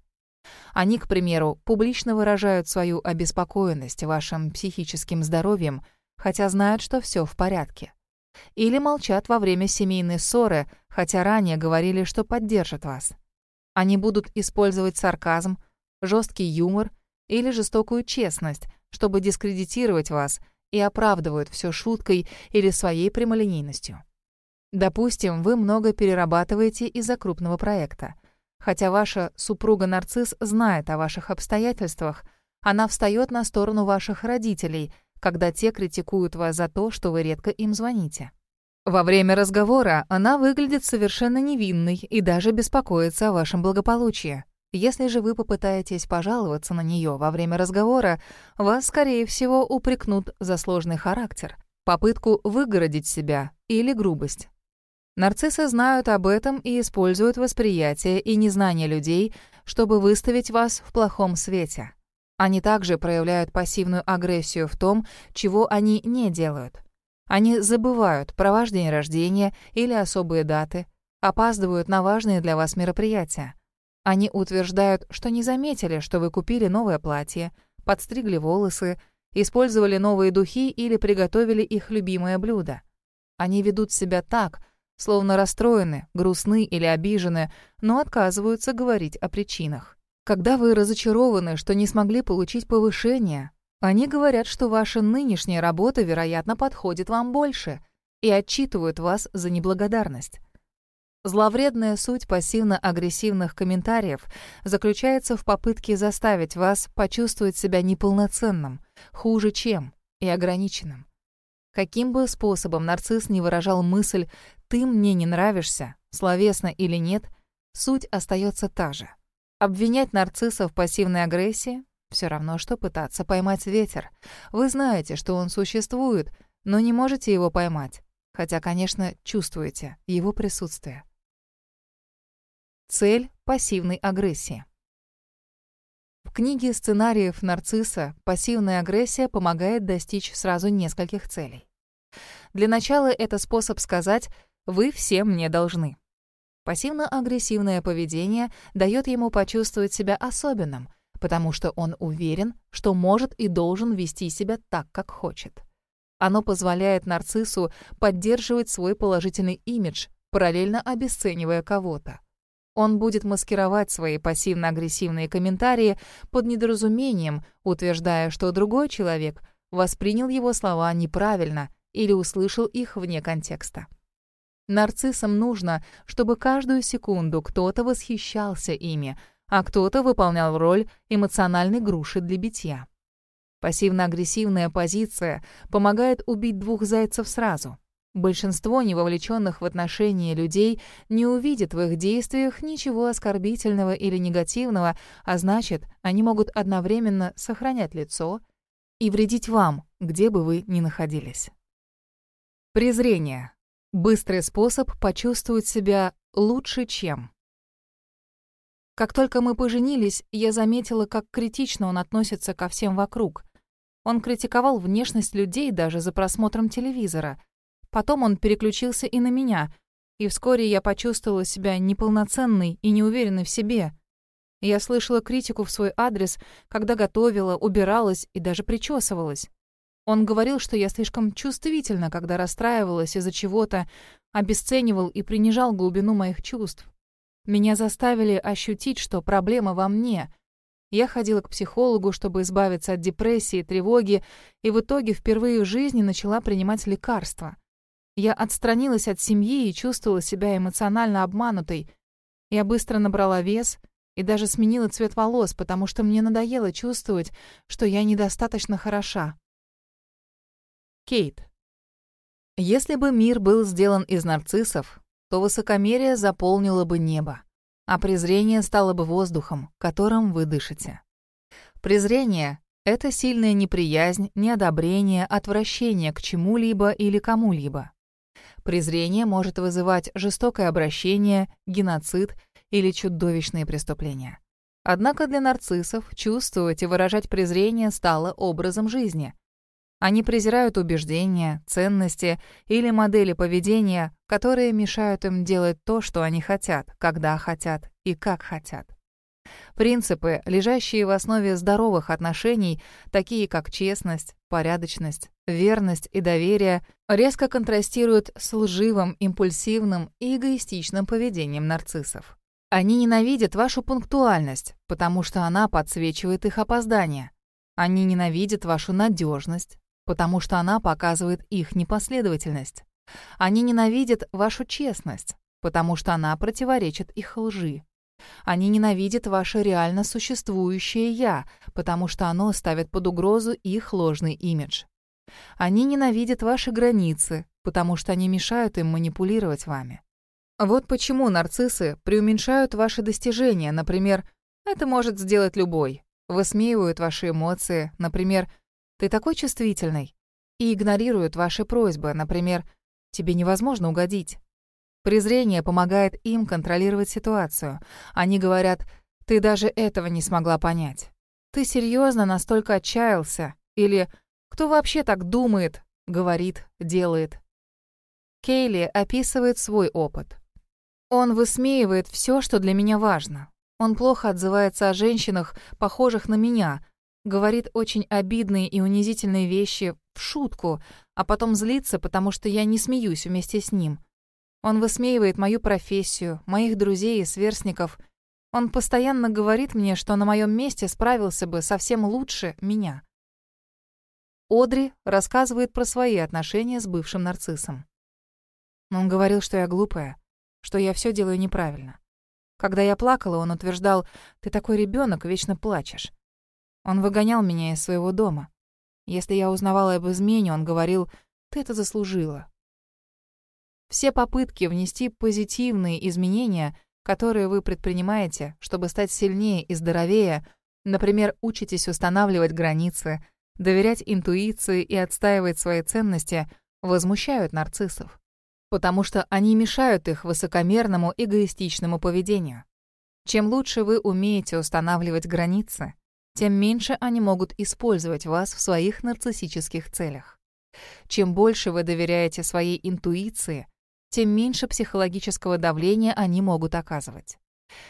A: Они, к примеру, публично выражают свою обеспокоенность вашим психическим здоровьем, хотя знают, что все в порядке. Или молчат во время семейной ссоры, хотя ранее говорили, что поддержат вас. Они будут использовать сарказм, жесткий юмор или жестокую честность, чтобы дискредитировать вас – и оправдывают все шуткой или своей прямолинейностью. Допустим, вы много перерабатываете из-за крупного проекта. Хотя ваша супруга-нарцисс знает о ваших обстоятельствах, она встает на сторону ваших родителей, когда те критикуют вас за то, что вы редко им звоните. Во время разговора она выглядит совершенно невинной и даже беспокоится о вашем благополучии. Если же вы попытаетесь пожаловаться на нее во время разговора, вас, скорее всего, упрекнут за сложный характер, попытку выгородить себя или грубость. Нарциссы знают об этом и используют восприятие и незнание людей, чтобы выставить вас в плохом свете. Они также проявляют пассивную агрессию в том, чего они не делают. Они забывают про ваш день рождения или особые даты, опаздывают на важные для вас мероприятия. Они утверждают, что не заметили, что вы купили новое платье, подстригли волосы, использовали новые духи или приготовили их любимое блюдо. Они ведут себя так, словно расстроены, грустны или обижены, но отказываются говорить о причинах. Когда вы разочарованы, что не смогли получить повышение, они говорят, что ваша нынешняя работа, вероятно, подходит вам больше и отчитывают вас за неблагодарность. Зловредная суть пассивно-агрессивных комментариев заключается в попытке заставить вас почувствовать себя неполноценным, хуже чем и ограниченным. Каким бы способом нарцисс не выражал мысль «ты мне не нравишься», словесно или нет, суть остается та же. Обвинять нарцисса в пассивной агрессии — все равно, что пытаться поймать ветер. Вы знаете, что он существует, но не можете его поймать, хотя, конечно, чувствуете его присутствие. Цель пассивной агрессии. В книге сценариев нарцисса пассивная агрессия помогает достичь сразу нескольких целей. Для начала это способ сказать «вы все мне должны». Пассивно-агрессивное поведение дает ему почувствовать себя особенным, потому что он уверен, что может и должен вести себя так, как хочет. Оно позволяет нарциссу поддерживать свой положительный имидж, параллельно обесценивая кого-то. Он будет маскировать свои пассивно-агрессивные комментарии под недоразумением, утверждая, что другой человек воспринял его слова неправильно или услышал их вне контекста. Нарциссам нужно, чтобы каждую секунду кто-то восхищался ими, а кто-то выполнял роль эмоциональной груши для битья. Пассивно-агрессивная позиция помогает убить двух зайцев сразу — Большинство невовлеченных в отношения людей не увидит в их действиях ничего оскорбительного или негативного, а значит, они могут одновременно сохранять лицо и вредить вам, где бы вы ни находились. Презрение. Быстрый способ почувствовать себя лучше, чем. Как только мы поженились, я заметила, как критично он относится ко всем вокруг. Он критиковал внешность людей даже за просмотром телевизора — Потом он переключился и на меня, и вскоре я почувствовала себя неполноценной и неуверенной в себе. Я слышала критику в свой адрес, когда готовила, убиралась и даже причесывалась. Он говорил, что я слишком чувствительна, когда расстраивалась из-за чего-то, обесценивал и принижал глубину моих чувств. Меня заставили ощутить, что проблема во мне. Я ходила к психологу, чтобы избавиться от депрессии, тревоги, и в итоге впервые в жизни начала принимать лекарства. Я отстранилась от семьи и чувствовала себя эмоционально обманутой. Я быстро набрала вес и даже сменила цвет волос, потому что мне надоело чувствовать, что я недостаточно хороша. Кейт. Если бы мир был сделан из нарциссов, то высокомерие заполнило бы небо, а презрение стало бы воздухом, которым вы дышите. Презрение — это сильная неприязнь, неодобрение, отвращение к чему-либо или кому-либо. Презрение может вызывать жестокое обращение, геноцид или чудовищные преступления. Однако для нарциссов чувствовать и выражать презрение стало образом жизни. Они презирают убеждения, ценности или модели поведения, которые мешают им делать то, что они хотят, когда хотят и как хотят. Принципы, лежащие в основе здоровых отношений, такие как честность, порядочность, верность и доверие, резко контрастируют с лживым, импульсивным и эгоистичным поведением нарциссов. Они ненавидят вашу пунктуальность, потому что она подсвечивает их опоздание. Они ненавидят вашу надежность, потому что она показывает их непоследовательность. Они ненавидят вашу честность, потому что она противоречит их лжи. Они ненавидят ваше реально существующее «я», потому что оно ставит под угрозу их ложный имидж. Они ненавидят ваши границы, потому что они мешают им манипулировать вами. Вот почему нарциссы преуменьшают ваши достижения, например, «это может сделать любой», высмеивают ваши эмоции, например, «ты такой чувствительный», и игнорируют ваши просьбы, например, «тебе невозможно угодить». Презрение помогает им контролировать ситуацию. Они говорят «ты даже этого не смогла понять». «Ты серьезно настолько отчаялся?» Или «кто вообще так думает?» говорит, делает. Кейли описывает свой опыт. Он высмеивает все, что для меня важно. Он плохо отзывается о женщинах, похожих на меня, говорит очень обидные и унизительные вещи в шутку, а потом злится, потому что я не смеюсь вместе с ним. Он высмеивает мою профессию, моих друзей и сверстников. Он постоянно говорит мне, что на моем месте справился бы совсем лучше меня. Одри рассказывает про свои отношения с бывшим нарциссом. Он говорил, что я глупая, что я все делаю неправильно. Когда я плакала, он утверждал, «Ты такой ребенок, вечно плачешь». Он выгонял меня из своего дома. Если я узнавала об измене, он говорил, «Ты это заслужила». Все попытки внести позитивные изменения, которые вы предпринимаете, чтобы стать сильнее и здоровее, например, учитесь устанавливать границы, доверять интуиции и отстаивать свои ценности, возмущают нарциссов потому что они мешают их высокомерному эгоистичному поведению. Чем лучше вы умеете устанавливать границы, тем меньше они могут использовать вас в своих нарциссических целях. Чем больше вы доверяете своей интуиции, тем меньше психологического давления они могут оказывать.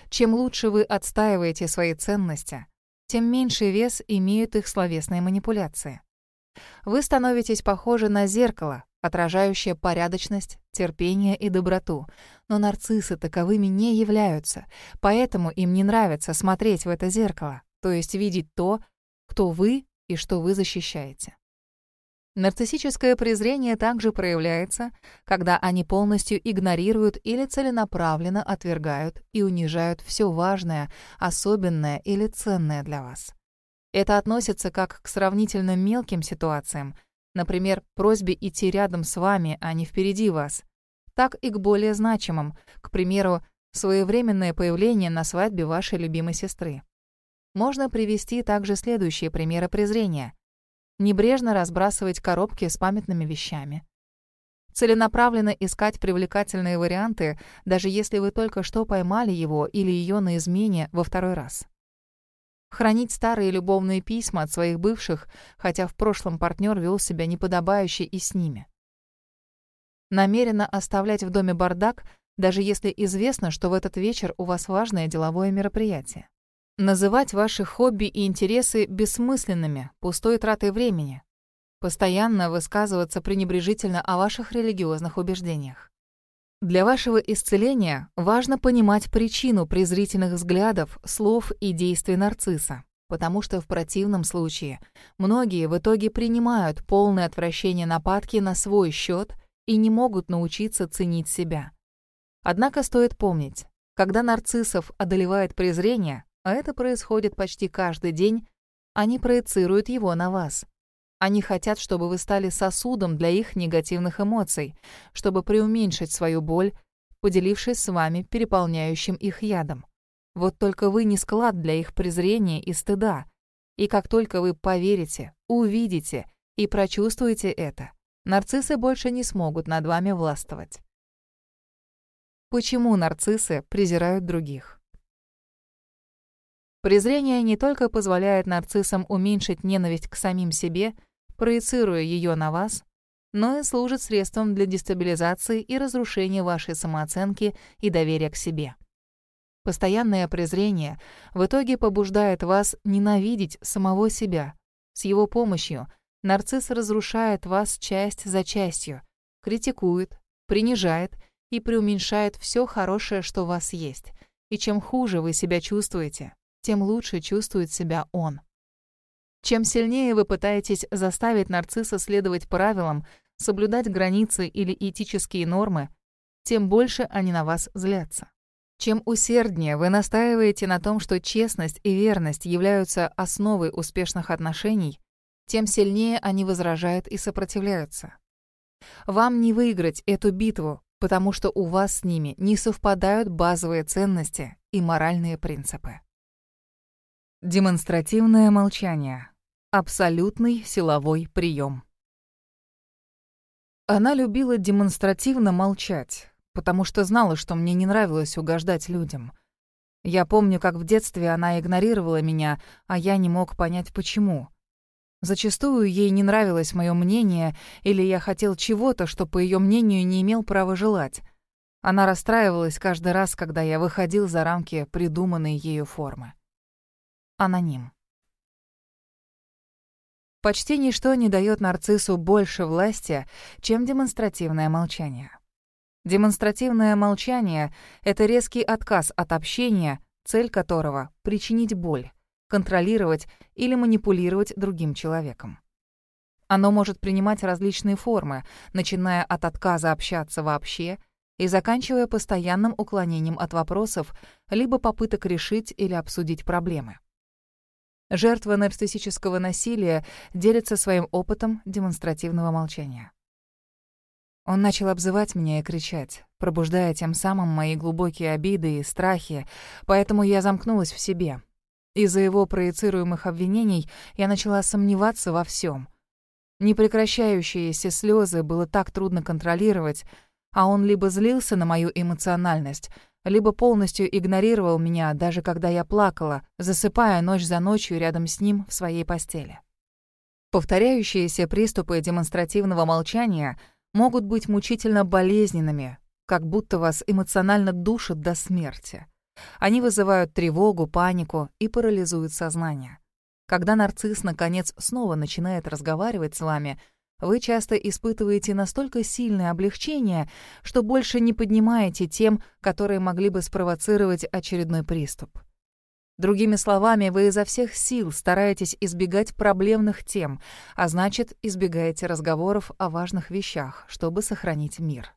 A: Чем лучше вы отстаиваете свои ценности, тем меньший вес имеют их словесные манипуляции. Вы становитесь похожи на зеркало, отражающее порядочность, терпение и доброту. Но нарциссы таковыми не являются, поэтому им не нравится смотреть в это зеркало, то есть видеть то, кто вы и что вы защищаете. Нарциссическое презрение также проявляется, когда они полностью игнорируют или целенаправленно отвергают и унижают все важное, особенное или ценное для вас. Это относится как к сравнительно мелким ситуациям, например, просьбе идти рядом с вами, а не впереди вас, так и к более значимым, к примеру, своевременное появление на свадьбе вашей любимой сестры. Можно привести также следующие примеры презрения. Небрежно разбрасывать коробки с памятными вещами. Целенаправленно искать привлекательные варианты, даже если вы только что поймали его или ее на измене во второй раз. Хранить старые любовные письма от своих бывших, хотя в прошлом партнер вел себя неподобающе и с ними. Намеренно оставлять в доме бардак, даже если известно, что в этот вечер у вас важное деловое мероприятие. Называть ваши хобби и интересы бессмысленными, пустой тратой времени. Постоянно высказываться пренебрежительно о ваших религиозных убеждениях. Для вашего исцеления важно понимать причину презрительных взглядов, слов и действий нарцисса, потому что в противном случае многие в итоге принимают полное отвращение нападки на свой счет и не могут научиться ценить себя. Однако стоит помнить, когда нарциссов одолевает презрение, а это происходит почти каждый день, они проецируют его на вас. Они хотят, чтобы вы стали сосудом для их негативных эмоций, чтобы преуменьшить свою боль, поделившись с вами переполняющим их ядом. Вот только вы не склад для их презрения и стыда. И как только вы поверите, увидите и прочувствуете это, нарциссы больше не смогут над вами властвовать. Почему нарциссы презирают других? Презрение не только позволяет нарциссам уменьшить ненависть к самим себе — проецируя ее на вас, но и служит средством для дестабилизации и разрушения вашей самооценки и доверия к себе. Постоянное презрение в итоге побуждает вас ненавидеть самого себя. С его помощью нарцисс разрушает вас часть за частью, критикует, принижает и преуменьшает все хорошее, что у вас есть. И чем хуже вы себя чувствуете, тем лучше чувствует себя он. Чем сильнее вы пытаетесь заставить нарцисса следовать правилам, соблюдать границы или этические нормы, тем больше они на вас злятся. Чем усерднее вы настаиваете на том, что честность и верность являются основой успешных отношений, тем сильнее они возражают и сопротивляются. Вам не выиграть эту битву, потому что у вас с ними не совпадают базовые ценности и моральные принципы. Демонстративное молчание. Абсолютный силовой прием. Она любила демонстративно молчать, потому что знала, что мне не нравилось угождать людям. Я помню, как в детстве она игнорировала меня, а я не мог понять, почему. Зачастую ей не нравилось мое мнение, или я хотел чего-то, что, по ее мнению, не имел права желать. Она расстраивалась каждый раз, когда я выходил за рамки придуманной ею формы. Аноним. Почти ничто не дает нарциссу больше власти, чем демонстративное молчание. Демонстративное молчание — это резкий отказ от общения, цель которого — причинить боль контролировать или манипулировать другим человеком. Оно может принимать различные формы, начиная от отказа общаться вообще и заканчивая постоянным уклонением от вопросов, либо попыток решить или обсудить проблемы. Жертва нарциссического насилия делится своим опытом демонстративного молчания. Он начал обзывать меня и кричать, пробуждая тем самым мои глубокие обиды и страхи, поэтому я замкнулась в себе, из-за его проецируемых обвинений я начала сомневаться во всем. Непрекращающиеся слезы было так трудно контролировать, а он либо злился на мою эмоциональность, либо полностью игнорировал меня, даже когда я плакала, засыпая ночь за ночью рядом с ним в своей постели. Повторяющиеся приступы демонстративного молчания могут быть мучительно болезненными, как будто вас эмоционально душат до смерти. Они вызывают тревогу, панику и парализуют сознание. Когда нарцисс, наконец, снова начинает разговаривать с вами, вы часто испытываете настолько сильное облегчение, что больше не поднимаете тем, которые могли бы спровоцировать очередной приступ. Другими словами, вы изо всех сил стараетесь избегать проблемных тем, а значит, избегаете разговоров о важных вещах, чтобы сохранить мир.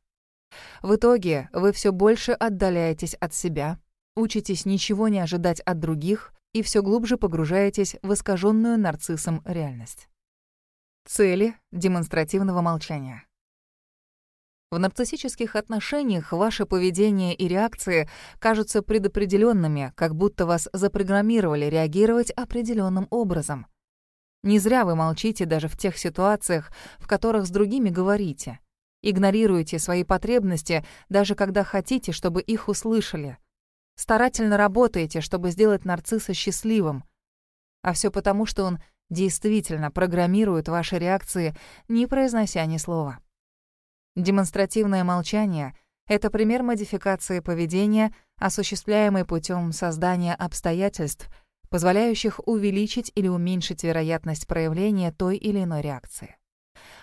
A: В итоге вы все больше отдаляетесь от себя, учитесь ничего не ожидать от других и все глубже погружаетесь в искаженную нарциссом реальность. Цели демонстративного молчания. В нарциссических отношениях ваше поведение и реакции кажутся предопределенными, как будто вас запрограммировали реагировать определенным образом. Не зря вы молчите даже в тех ситуациях, в которых с другими говорите. Игнорируете свои потребности, даже когда хотите, чтобы их услышали. Старательно работаете, чтобы сделать нарцисса счастливым. А все потому, что он действительно программирует ваши реакции, не произнося ни слова. Демонстративное молчание — это пример модификации поведения, осуществляемый путем создания обстоятельств, позволяющих увеличить или уменьшить вероятность проявления той или иной реакции.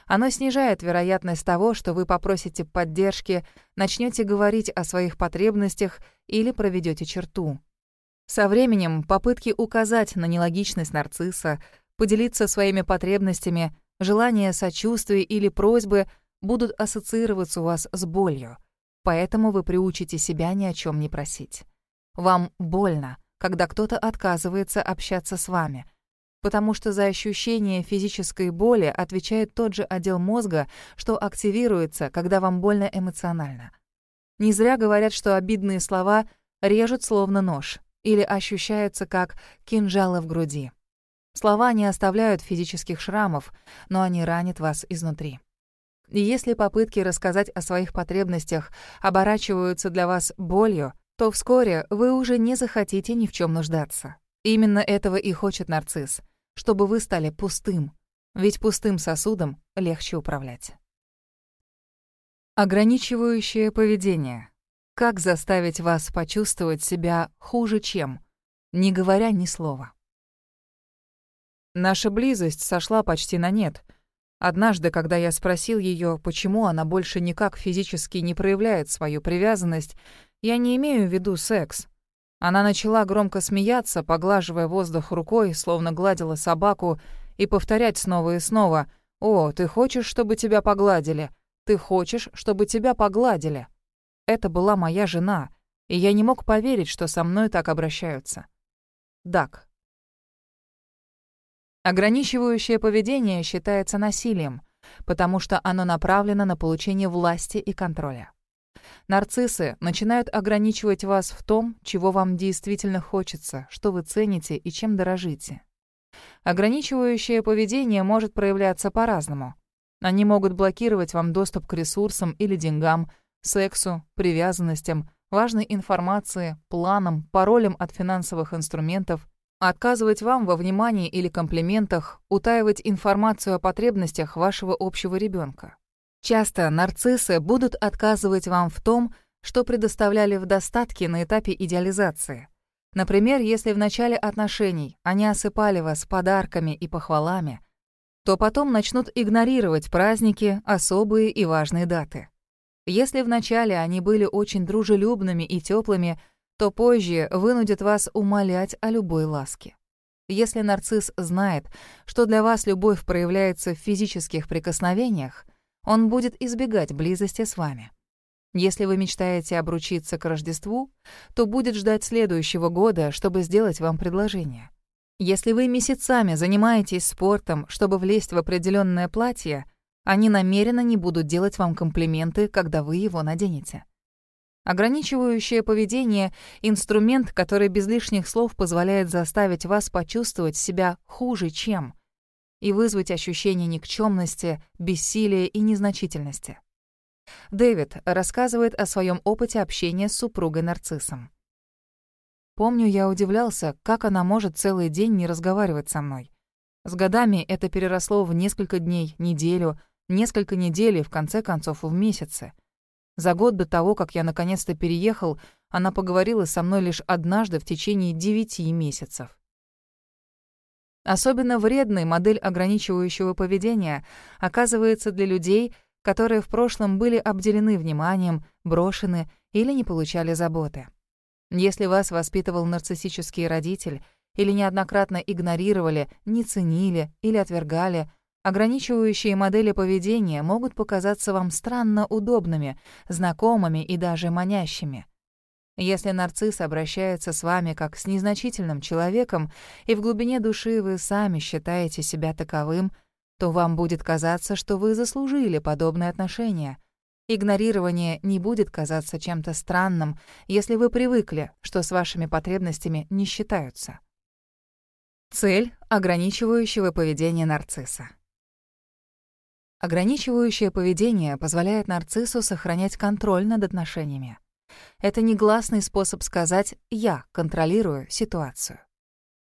A: Оно снижает вероятность того, что вы попросите поддержки, начнете говорить о своих потребностях или проведете черту. Со временем попытки указать на нелогичность нарцисса, поделиться своими потребностями, желания сочувствия или просьбы будут ассоциироваться у вас с болью. Поэтому вы приучите себя ни о чем не просить. Вам больно, когда кто-то отказывается общаться с вами, потому что за ощущение физической боли отвечает тот же отдел мозга, что активируется, когда вам больно эмоционально. Не зря говорят, что обидные слова режут словно нож или ощущаются как кинжалы в груди. Слова не оставляют физических шрамов, но они ранят вас изнутри. И если попытки рассказать о своих потребностях оборачиваются для вас болью, то вскоре вы уже не захотите ни в чем нуждаться. Именно этого и хочет нарцисс — чтобы вы стали пустым, ведь пустым сосудом легче управлять. Ограничивающее поведение. Как заставить вас почувствовать себя хуже, чем, не говоря ни слова? Наша близость сошла почти на нет. Однажды, когда я спросил ее, почему она больше никак физически не проявляет свою привязанность, я не имею в виду секс. Она начала громко смеяться, поглаживая воздух рукой, словно гладила собаку, и повторять снова и снова «О, ты хочешь, чтобы тебя погладили? Ты хочешь, чтобы тебя погладили?» Это была моя жена, и я не мог поверить, что со мной так обращаются. Дак. Ограничивающее поведение считается насилием, потому что оно направлено на получение власти и контроля. Нарциссы начинают ограничивать вас в том, чего вам действительно хочется, что вы цените и чем дорожите. Ограничивающее поведение может проявляться по-разному. Они могут блокировать вам доступ к ресурсам или деньгам, сексу, привязанностям, важной информации, планам, паролям от финансовых инструментов, отказывать вам во внимании или комплиментах, утаивать информацию о потребностях вашего общего ребенка. Часто нарциссы будут отказывать вам в том, что предоставляли в достатке на этапе идеализации. Например, если в начале отношений они осыпали вас подарками и похвалами, то потом начнут игнорировать праздники, особые и важные даты. Если вначале они были очень дружелюбными и теплыми, то позже вынудят вас умолять о любой ласке. Если нарцисс знает, что для вас любовь проявляется в физических прикосновениях, он будет избегать близости с вами. Если вы мечтаете обручиться к Рождеству, то будет ждать следующего года, чтобы сделать вам предложение. Если вы месяцами занимаетесь спортом, чтобы влезть в определенное платье, они намеренно не будут делать вам комплименты, когда вы его наденете. Ограничивающее поведение — инструмент, который без лишних слов позволяет заставить вас почувствовать себя хуже, чем — и вызвать ощущение никчемности, бессилия и незначительности. Дэвид рассказывает о своем опыте общения с супругой-нарциссом. Помню, я удивлялся, как она может целый день не разговаривать со мной. С годами это переросло в несколько дней, неделю, несколько недель и в конце концов в месяцы. За год до того, как я наконец-то переехал, она поговорила со мной лишь однажды в течение девяти месяцев. Особенно вредной модель ограничивающего поведения оказывается для людей, которые в прошлом были обделены вниманием, брошены или не получали заботы. Если вас воспитывал нарциссический родитель или неоднократно игнорировали, не ценили или отвергали, ограничивающие модели поведения могут показаться вам странно удобными, знакомыми и даже манящими. Если нарцисс обращается с вами как с незначительным человеком, и в глубине души вы сами считаете себя таковым, то вам будет казаться, что вы заслужили подобное отношение. Игнорирование не будет казаться чем-то странным, если вы привыкли, что с вашими потребностями не считаются. Цель ограничивающего поведения нарцисса. Ограничивающее поведение позволяет нарциссу сохранять контроль над отношениями. Это негласный способ сказать «я контролирую ситуацию».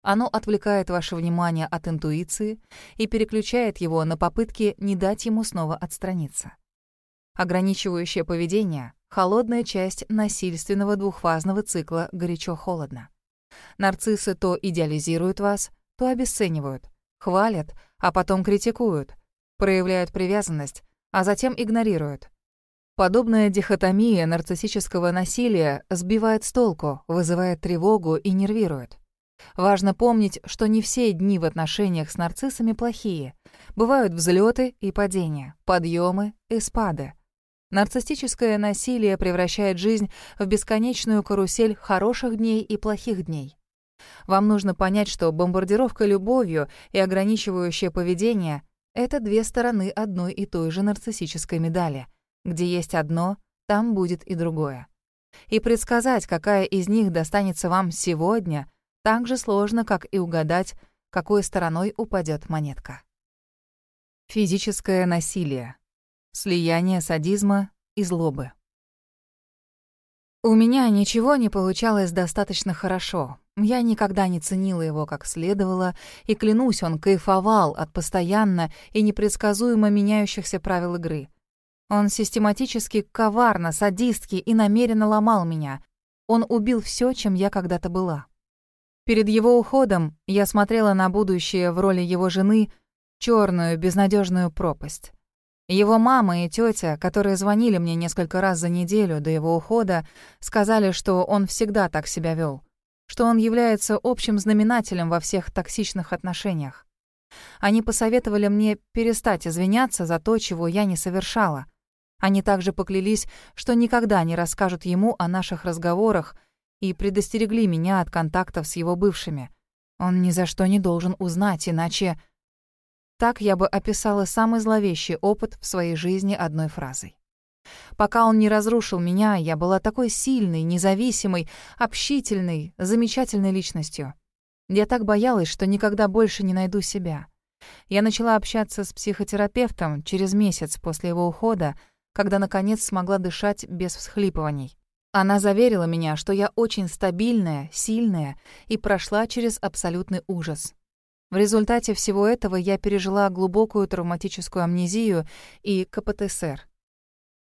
A: Оно отвлекает ваше внимание от интуиции и переключает его на попытки не дать ему снова отстраниться. Ограничивающее поведение — холодная часть насильственного двухфазного цикла горячо-холодно. Нарциссы то идеализируют вас, то обесценивают, хвалят, а потом критикуют, проявляют привязанность, а затем игнорируют. Подобная дихотомия нарциссического насилия сбивает с толку, вызывает тревогу и нервирует. Важно помнить, что не все дни в отношениях с нарциссами плохие. Бывают взлеты и падения, подъемы и спады. Нарциссическое насилие превращает жизнь в бесконечную карусель хороших дней и плохих дней. Вам нужно понять, что бомбардировка любовью и ограничивающее поведение — это две стороны одной и той же нарциссической медали — где есть одно, там будет и другое. И предсказать, какая из них достанется вам сегодня, так же сложно, как и угадать, какой стороной упадет монетка. Физическое насилие. Слияние садизма и злобы. У меня ничего не получалось достаточно хорошо. Я никогда не ценила его как следовало, и, клянусь, он кайфовал от постоянно и непредсказуемо меняющихся правил игры — он систематически, коварно, садистски и намеренно ломал меня. Он убил все, чем я когда-то была. Перед его уходом я смотрела на будущее в роли его жены, черную, безнадежную пропасть. Его мама и тетя, которые звонили мне несколько раз за неделю до его ухода, сказали, что он всегда так себя вел, что он является общим знаменателем во всех токсичных отношениях. Они посоветовали мне перестать извиняться за то, чего я не совершала. Они также поклялись, что никогда не расскажут ему о наших разговорах и предостерегли меня от контактов с его бывшими. Он ни за что не должен узнать, иначе... Так я бы описала самый зловещий опыт в своей жизни одной фразой. Пока он не разрушил меня, я была такой сильной, независимой, общительной, замечательной личностью. Я так боялась, что никогда больше не найду себя. Я начала общаться с психотерапевтом через месяц после его ухода, когда, наконец, смогла дышать без всхлипываний. Она заверила меня, что я очень стабильная, сильная и прошла через абсолютный ужас. В результате всего этого я пережила глубокую травматическую амнезию и КПТСР.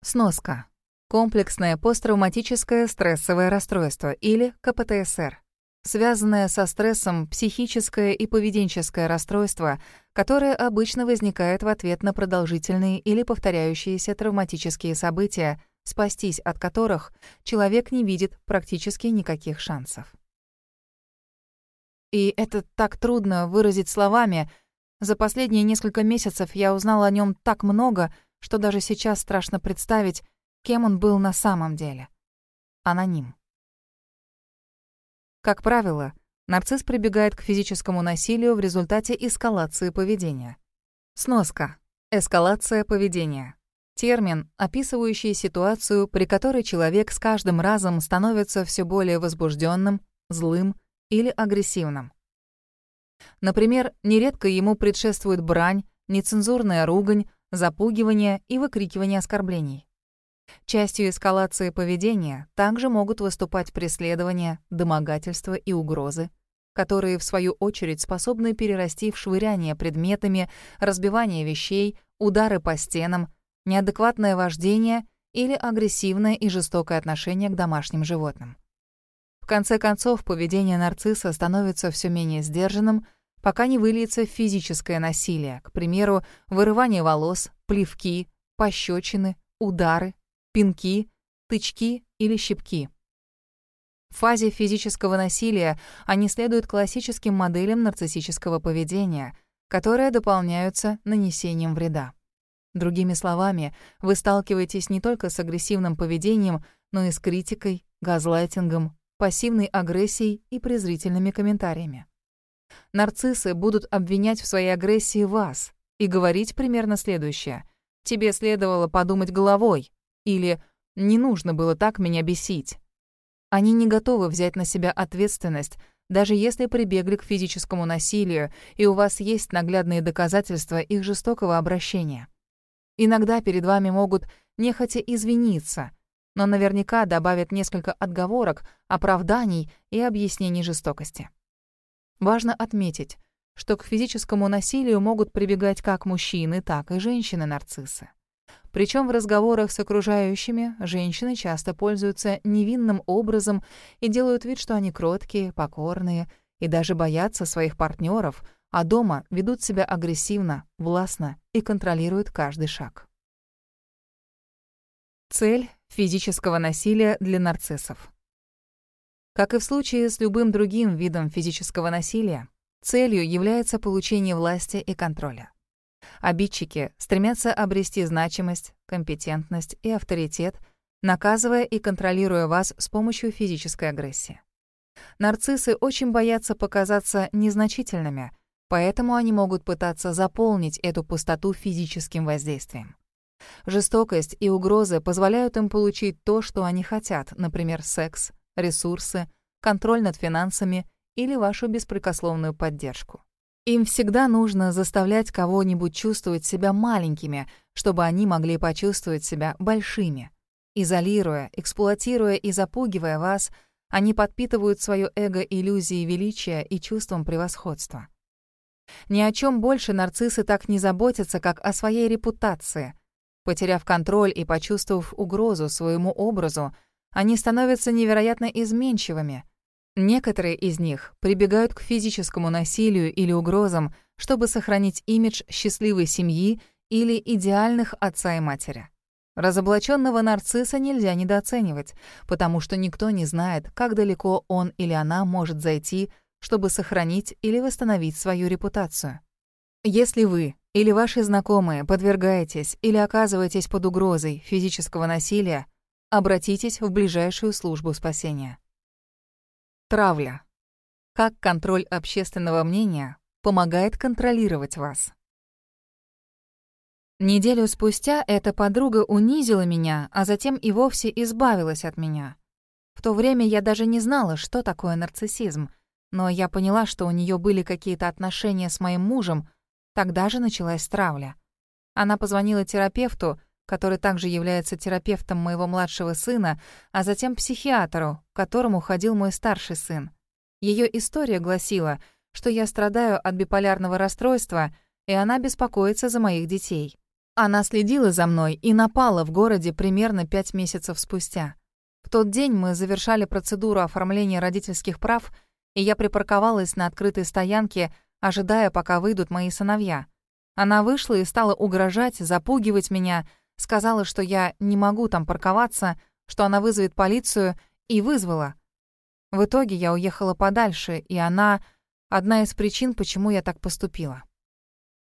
A: Сноска. Комплексное посттравматическое стрессовое расстройство или КПТСР. Связанное со стрессом психическое и поведенческое расстройство, которое обычно возникает в ответ на продолжительные или повторяющиеся травматические события, спастись от которых человек не видит практически никаких шансов. И это так трудно выразить словами. За последние несколько месяцев я узнала о нем так много, что даже сейчас страшно представить, кем он был на самом деле. Аноним. Как правило, нарцисс прибегает к физическому насилию в результате эскалации поведения. Сноска. Эскалация поведения. Термин, описывающий ситуацию, при которой человек с каждым разом становится все более возбужденным, злым или агрессивным. Например, нередко ему предшествует брань, нецензурная ругань, запугивание и выкрикивание оскорблений. Частью эскалации поведения также могут выступать преследования, домогательства и угрозы, которые, в свою очередь, способны перерасти в швыряние предметами, разбивание вещей, удары по стенам, неадекватное вождение или агрессивное и жестокое отношение к домашним животным. В конце концов, поведение нарцисса становится все менее сдержанным, пока не выльется физическое насилие, к примеру, вырывание волос, плевки, пощечины, удары, пинки, тычки или щипки. В фазе физического насилия они следуют классическим моделям нарциссического поведения, которые дополняются нанесением вреда. Другими словами, вы сталкиваетесь не только с агрессивным поведением, но и с критикой, газлайтингом, пассивной агрессией и презрительными комментариями. Нарциссы будут обвинять в своей агрессии вас и говорить примерно следующее. «Тебе следовало подумать головой», или «не нужно было так меня бесить». Они не готовы взять на себя ответственность, даже если прибегли к физическому насилию, и у вас есть наглядные доказательства их жестокого обращения. Иногда перед вами могут нехотя извиниться, но наверняка добавят несколько отговорок, оправданий и объяснений жестокости. Важно отметить, что к физическому насилию могут прибегать как мужчины, так и женщины-нарциссы. Причем в разговорах с окружающими женщины часто пользуются невинным образом и делают вид, что они кроткие, покорные и даже боятся своих партнеров, а дома ведут себя агрессивно, властно и контролируют каждый шаг. Цель физического насилия для нарциссов. Как и в случае с любым другим видом физического насилия, целью является получение власти и контроля. Обидчики стремятся обрести значимость, компетентность и авторитет, наказывая и контролируя вас с помощью физической агрессии. Нарциссы очень боятся показаться незначительными, поэтому они могут пытаться заполнить эту пустоту физическим воздействием. Жестокость и угрозы позволяют им получить то, что они хотят, например, секс, ресурсы, контроль над финансами или вашу беспрекословную поддержку. Им всегда нужно заставлять кого-нибудь чувствовать себя маленькими, чтобы они могли почувствовать себя большими. Изолируя, эксплуатируя и запугивая вас, они подпитывают свое эго иллюзией величия и чувством превосходства. Ни о чем больше нарциссы так не заботятся, как о своей репутации. Потеряв контроль и почувствовав угрозу своему образу, они становятся невероятно изменчивыми — Некоторые из них прибегают к физическому насилию или угрозам, чтобы сохранить имидж счастливой семьи или идеальных отца и матери. Разоблаченного нарцисса нельзя недооценивать, потому что никто не знает, как далеко он или она может зайти, чтобы сохранить или восстановить свою репутацию. Если вы или ваши знакомые подвергаетесь или оказываетесь под угрозой физического насилия, обратитесь в ближайшую службу спасения. Травля. Как контроль общественного мнения помогает контролировать вас. Неделю спустя эта подруга унизила меня, а затем и вовсе избавилась от меня. В то время я даже не знала, что такое нарциссизм, но я поняла, что у нее были какие-то отношения с моим мужем, Тогда же началась травля. Она позвонила терапевту, который также является терапевтом моего младшего сына, а затем психиатру, к которому ходил мой старший сын. Ее история гласила, что я страдаю от биполярного расстройства, и она беспокоится за моих детей. Она следила за мной и напала в городе примерно пять месяцев спустя. В тот день мы завершали процедуру оформления родительских прав, и я припарковалась на открытой стоянке, ожидая, пока выйдут мои сыновья. Она вышла и стала угрожать, запугивать меня, сказала, что я не могу там парковаться, что она вызовет полицию, и вызвала. В итоге я уехала подальше, и она — одна из причин, почему я так поступила.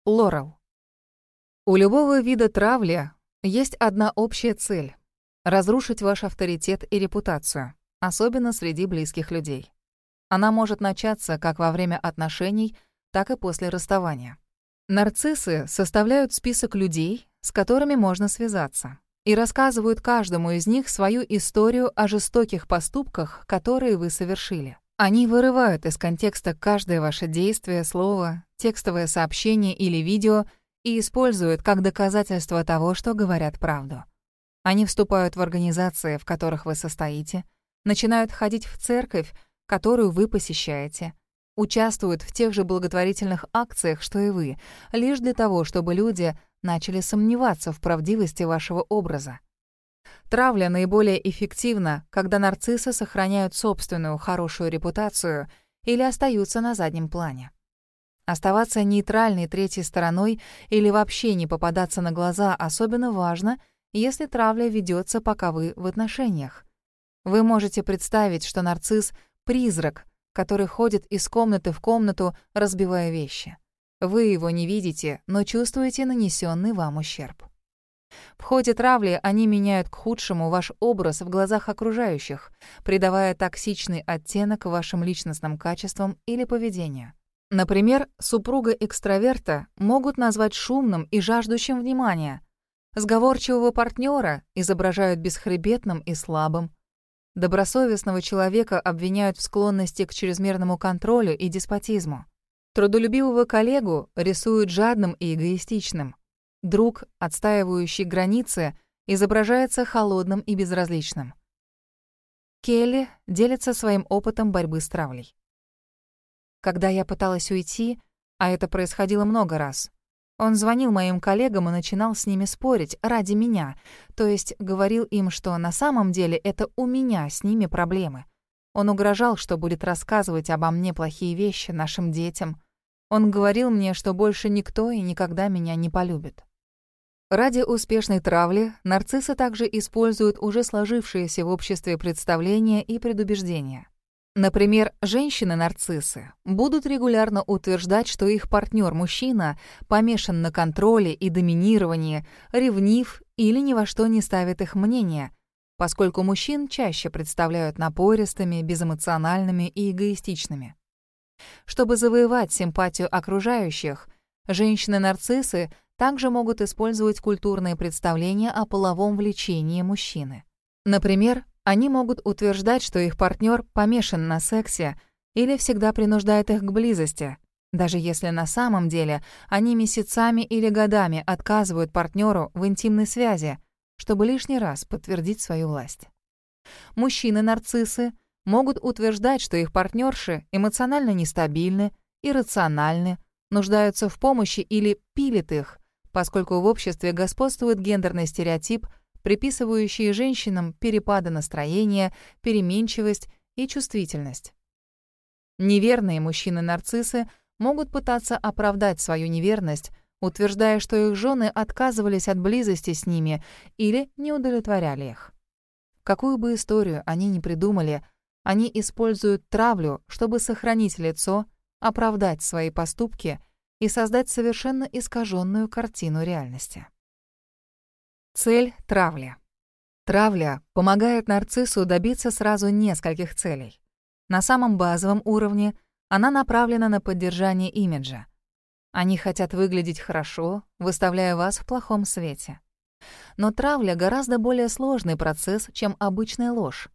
A: Лорел. У любого вида травли есть одна общая цель — разрушить ваш авторитет и репутацию, особенно среди близких людей. Она может начаться как во время отношений, так и после расставания. Нарциссы составляют список людей, с которыми можно связаться, и рассказывают каждому из них свою историю о жестоких поступках, которые вы совершили. Они вырывают из контекста каждое ваше действие, слово, текстовое сообщение или видео и используют как доказательство того, что говорят правду. Они вступают в организации, в которых вы состоите, начинают ходить в церковь, которую вы посещаете, участвуют в тех же благотворительных акциях, что и вы, лишь для того, чтобы люди начали сомневаться в правдивости вашего образа. Травля наиболее эффективна, когда нарциссы сохраняют собственную хорошую репутацию или остаются на заднем плане. Оставаться нейтральной третьей стороной или вообще не попадаться на глаза особенно важно, если травля ведется, пока вы в отношениях. Вы можете представить, что нарцисс — призрак, который ходит из комнаты в комнату, разбивая вещи. Вы его не видите, но чувствуете нанесенный вам ущерб. В ходе травли они меняют к худшему ваш образ в глазах окружающих, придавая токсичный оттенок вашим личностным качествам или поведению. Например, супруга экстраверта могут назвать шумным и жаждущим внимания. Сговорчивого партнера изображают бесхребетным и слабым. Добросовестного человека обвиняют в склонности к чрезмерному контролю и деспотизму. Трудолюбивого коллегу рисуют жадным и эгоистичным. Друг, отстаивающий границы, изображается холодным и безразличным. Келли делится своим опытом борьбы с травлей. Когда я пыталась уйти, а это происходило много раз, он звонил моим коллегам и начинал с ними спорить ради меня, то есть говорил им, что на самом деле это у меня с ними проблемы. Он угрожал, что будет рассказывать обо мне плохие вещи нашим детям. Он говорил мне, что больше никто и никогда меня не полюбит. Ради успешной травли нарциссы также используют уже сложившиеся в обществе представления и предубеждения. Например, женщины-нарциссы будут регулярно утверждать, что их партнер-мужчина помешан на контроле и доминировании, ревнив или ни во что не ставит их мнение, поскольку мужчин чаще представляют напористыми, безэмоциональными и эгоистичными. Чтобы завоевать симпатию окружающих, женщины-нарциссы также могут использовать культурные представления о половом влечении мужчины. Например, они могут утверждать, что их партнер помешан на сексе или всегда принуждает их к близости, даже если на самом деле они месяцами или годами отказывают партнеру в интимной связи, чтобы лишний раз подтвердить свою власть. Мужчины-нарциссы могут утверждать, что их партнерши эмоционально нестабильны, иррациональны, нуждаются в помощи или пилят их, поскольку в обществе господствует гендерный стереотип приписывающие женщинам перепады настроения, переменчивость и чувствительность. Неверные мужчины-нарциссы могут пытаться оправдать свою неверность, утверждая, что их жены отказывались от близости с ними или не удовлетворяли их. Какую бы историю они ни придумали, они используют травлю, чтобы сохранить лицо, оправдать свои поступки и создать совершенно искаженную картину реальности. Цель травли. Травля помогает нарциссу добиться сразу нескольких целей. На самом базовом уровне она направлена на поддержание имиджа. Они хотят выглядеть хорошо, выставляя вас в плохом свете. Но травля гораздо более сложный процесс, чем обычная ложь.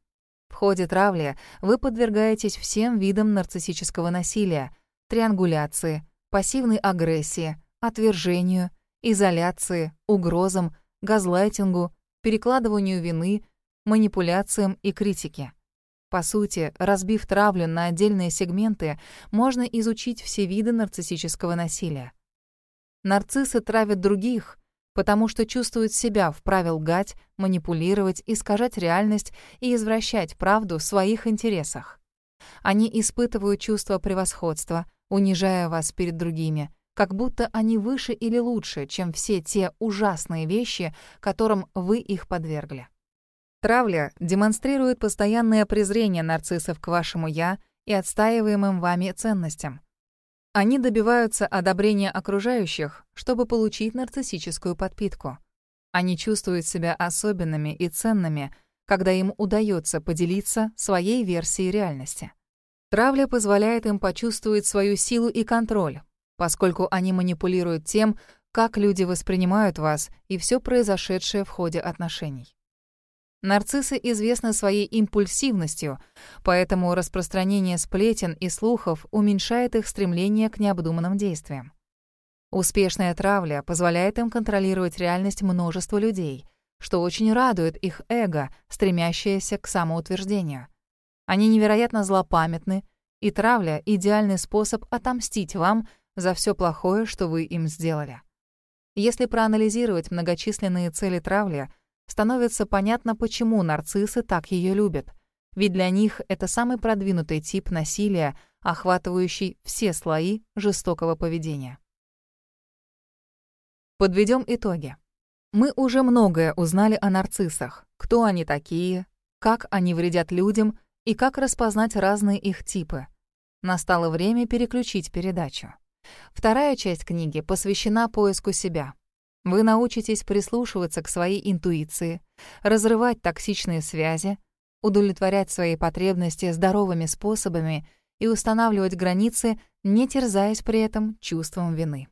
A: В ходе травли вы подвергаетесь всем видам нарциссического насилия, триангуляции, пассивной агрессии, отвержению, изоляции, угрозам, газлайтингу, перекладыванию вины, манипуляциям и критике. По сути, разбив травлю на отдельные сегменты, можно изучить все виды нарциссического насилия. Нарциссы травят других, потому что чувствуют себя вправе лгать, манипулировать, искажать реальность и извращать правду в своих интересах. Они испытывают чувство превосходства, унижая вас перед другими, как будто они выше или лучше, чем все те ужасные вещи, которым вы их подвергли. Травля демонстрирует постоянное презрение нарциссов к вашему «я» и отстаиваемым вами ценностям. Они добиваются одобрения окружающих, чтобы получить нарциссическую подпитку. Они чувствуют себя особенными и ценными, когда им удается поделиться своей версией реальности. Травля позволяет им почувствовать свою силу и контроль, поскольку они манипулируют тем, как люди воспринимают вас и все произошедшее в ходе отношений. Нарциссы известны своей импульсивностью, поэтому распространение сплетен и слухов уменьшает их стремление к необдуманным действиям. Успешная травля позволяет им контролировать реальность множества людей, что очень радует их эго, стремящееся к самоутверждению. Они невероятно злопамятны, и травля — идеальный способ отомстить вам за все плохое, что вы им сделали. Если проанализировать многочисленные цели травли, становится понятно, почему нарциссы так ее любят. Ведь для них это самый продвинутый тип насилия, охватывающий все слои жестокого поведения. Подведем итоги. Мы уже многое узнали о нарциссах, кто они такие, как они вредят людям и как распознать разные их типы. Настало время переключить передачу. Вторая часть книги посвящена поиску себя. Вы научитесь прислушиваться к своей интуиции, разрывать токсичные связи, удовлетворять свои потребности здоровыми способами и устанавливать границы, не терзаясь при этом чувством вины.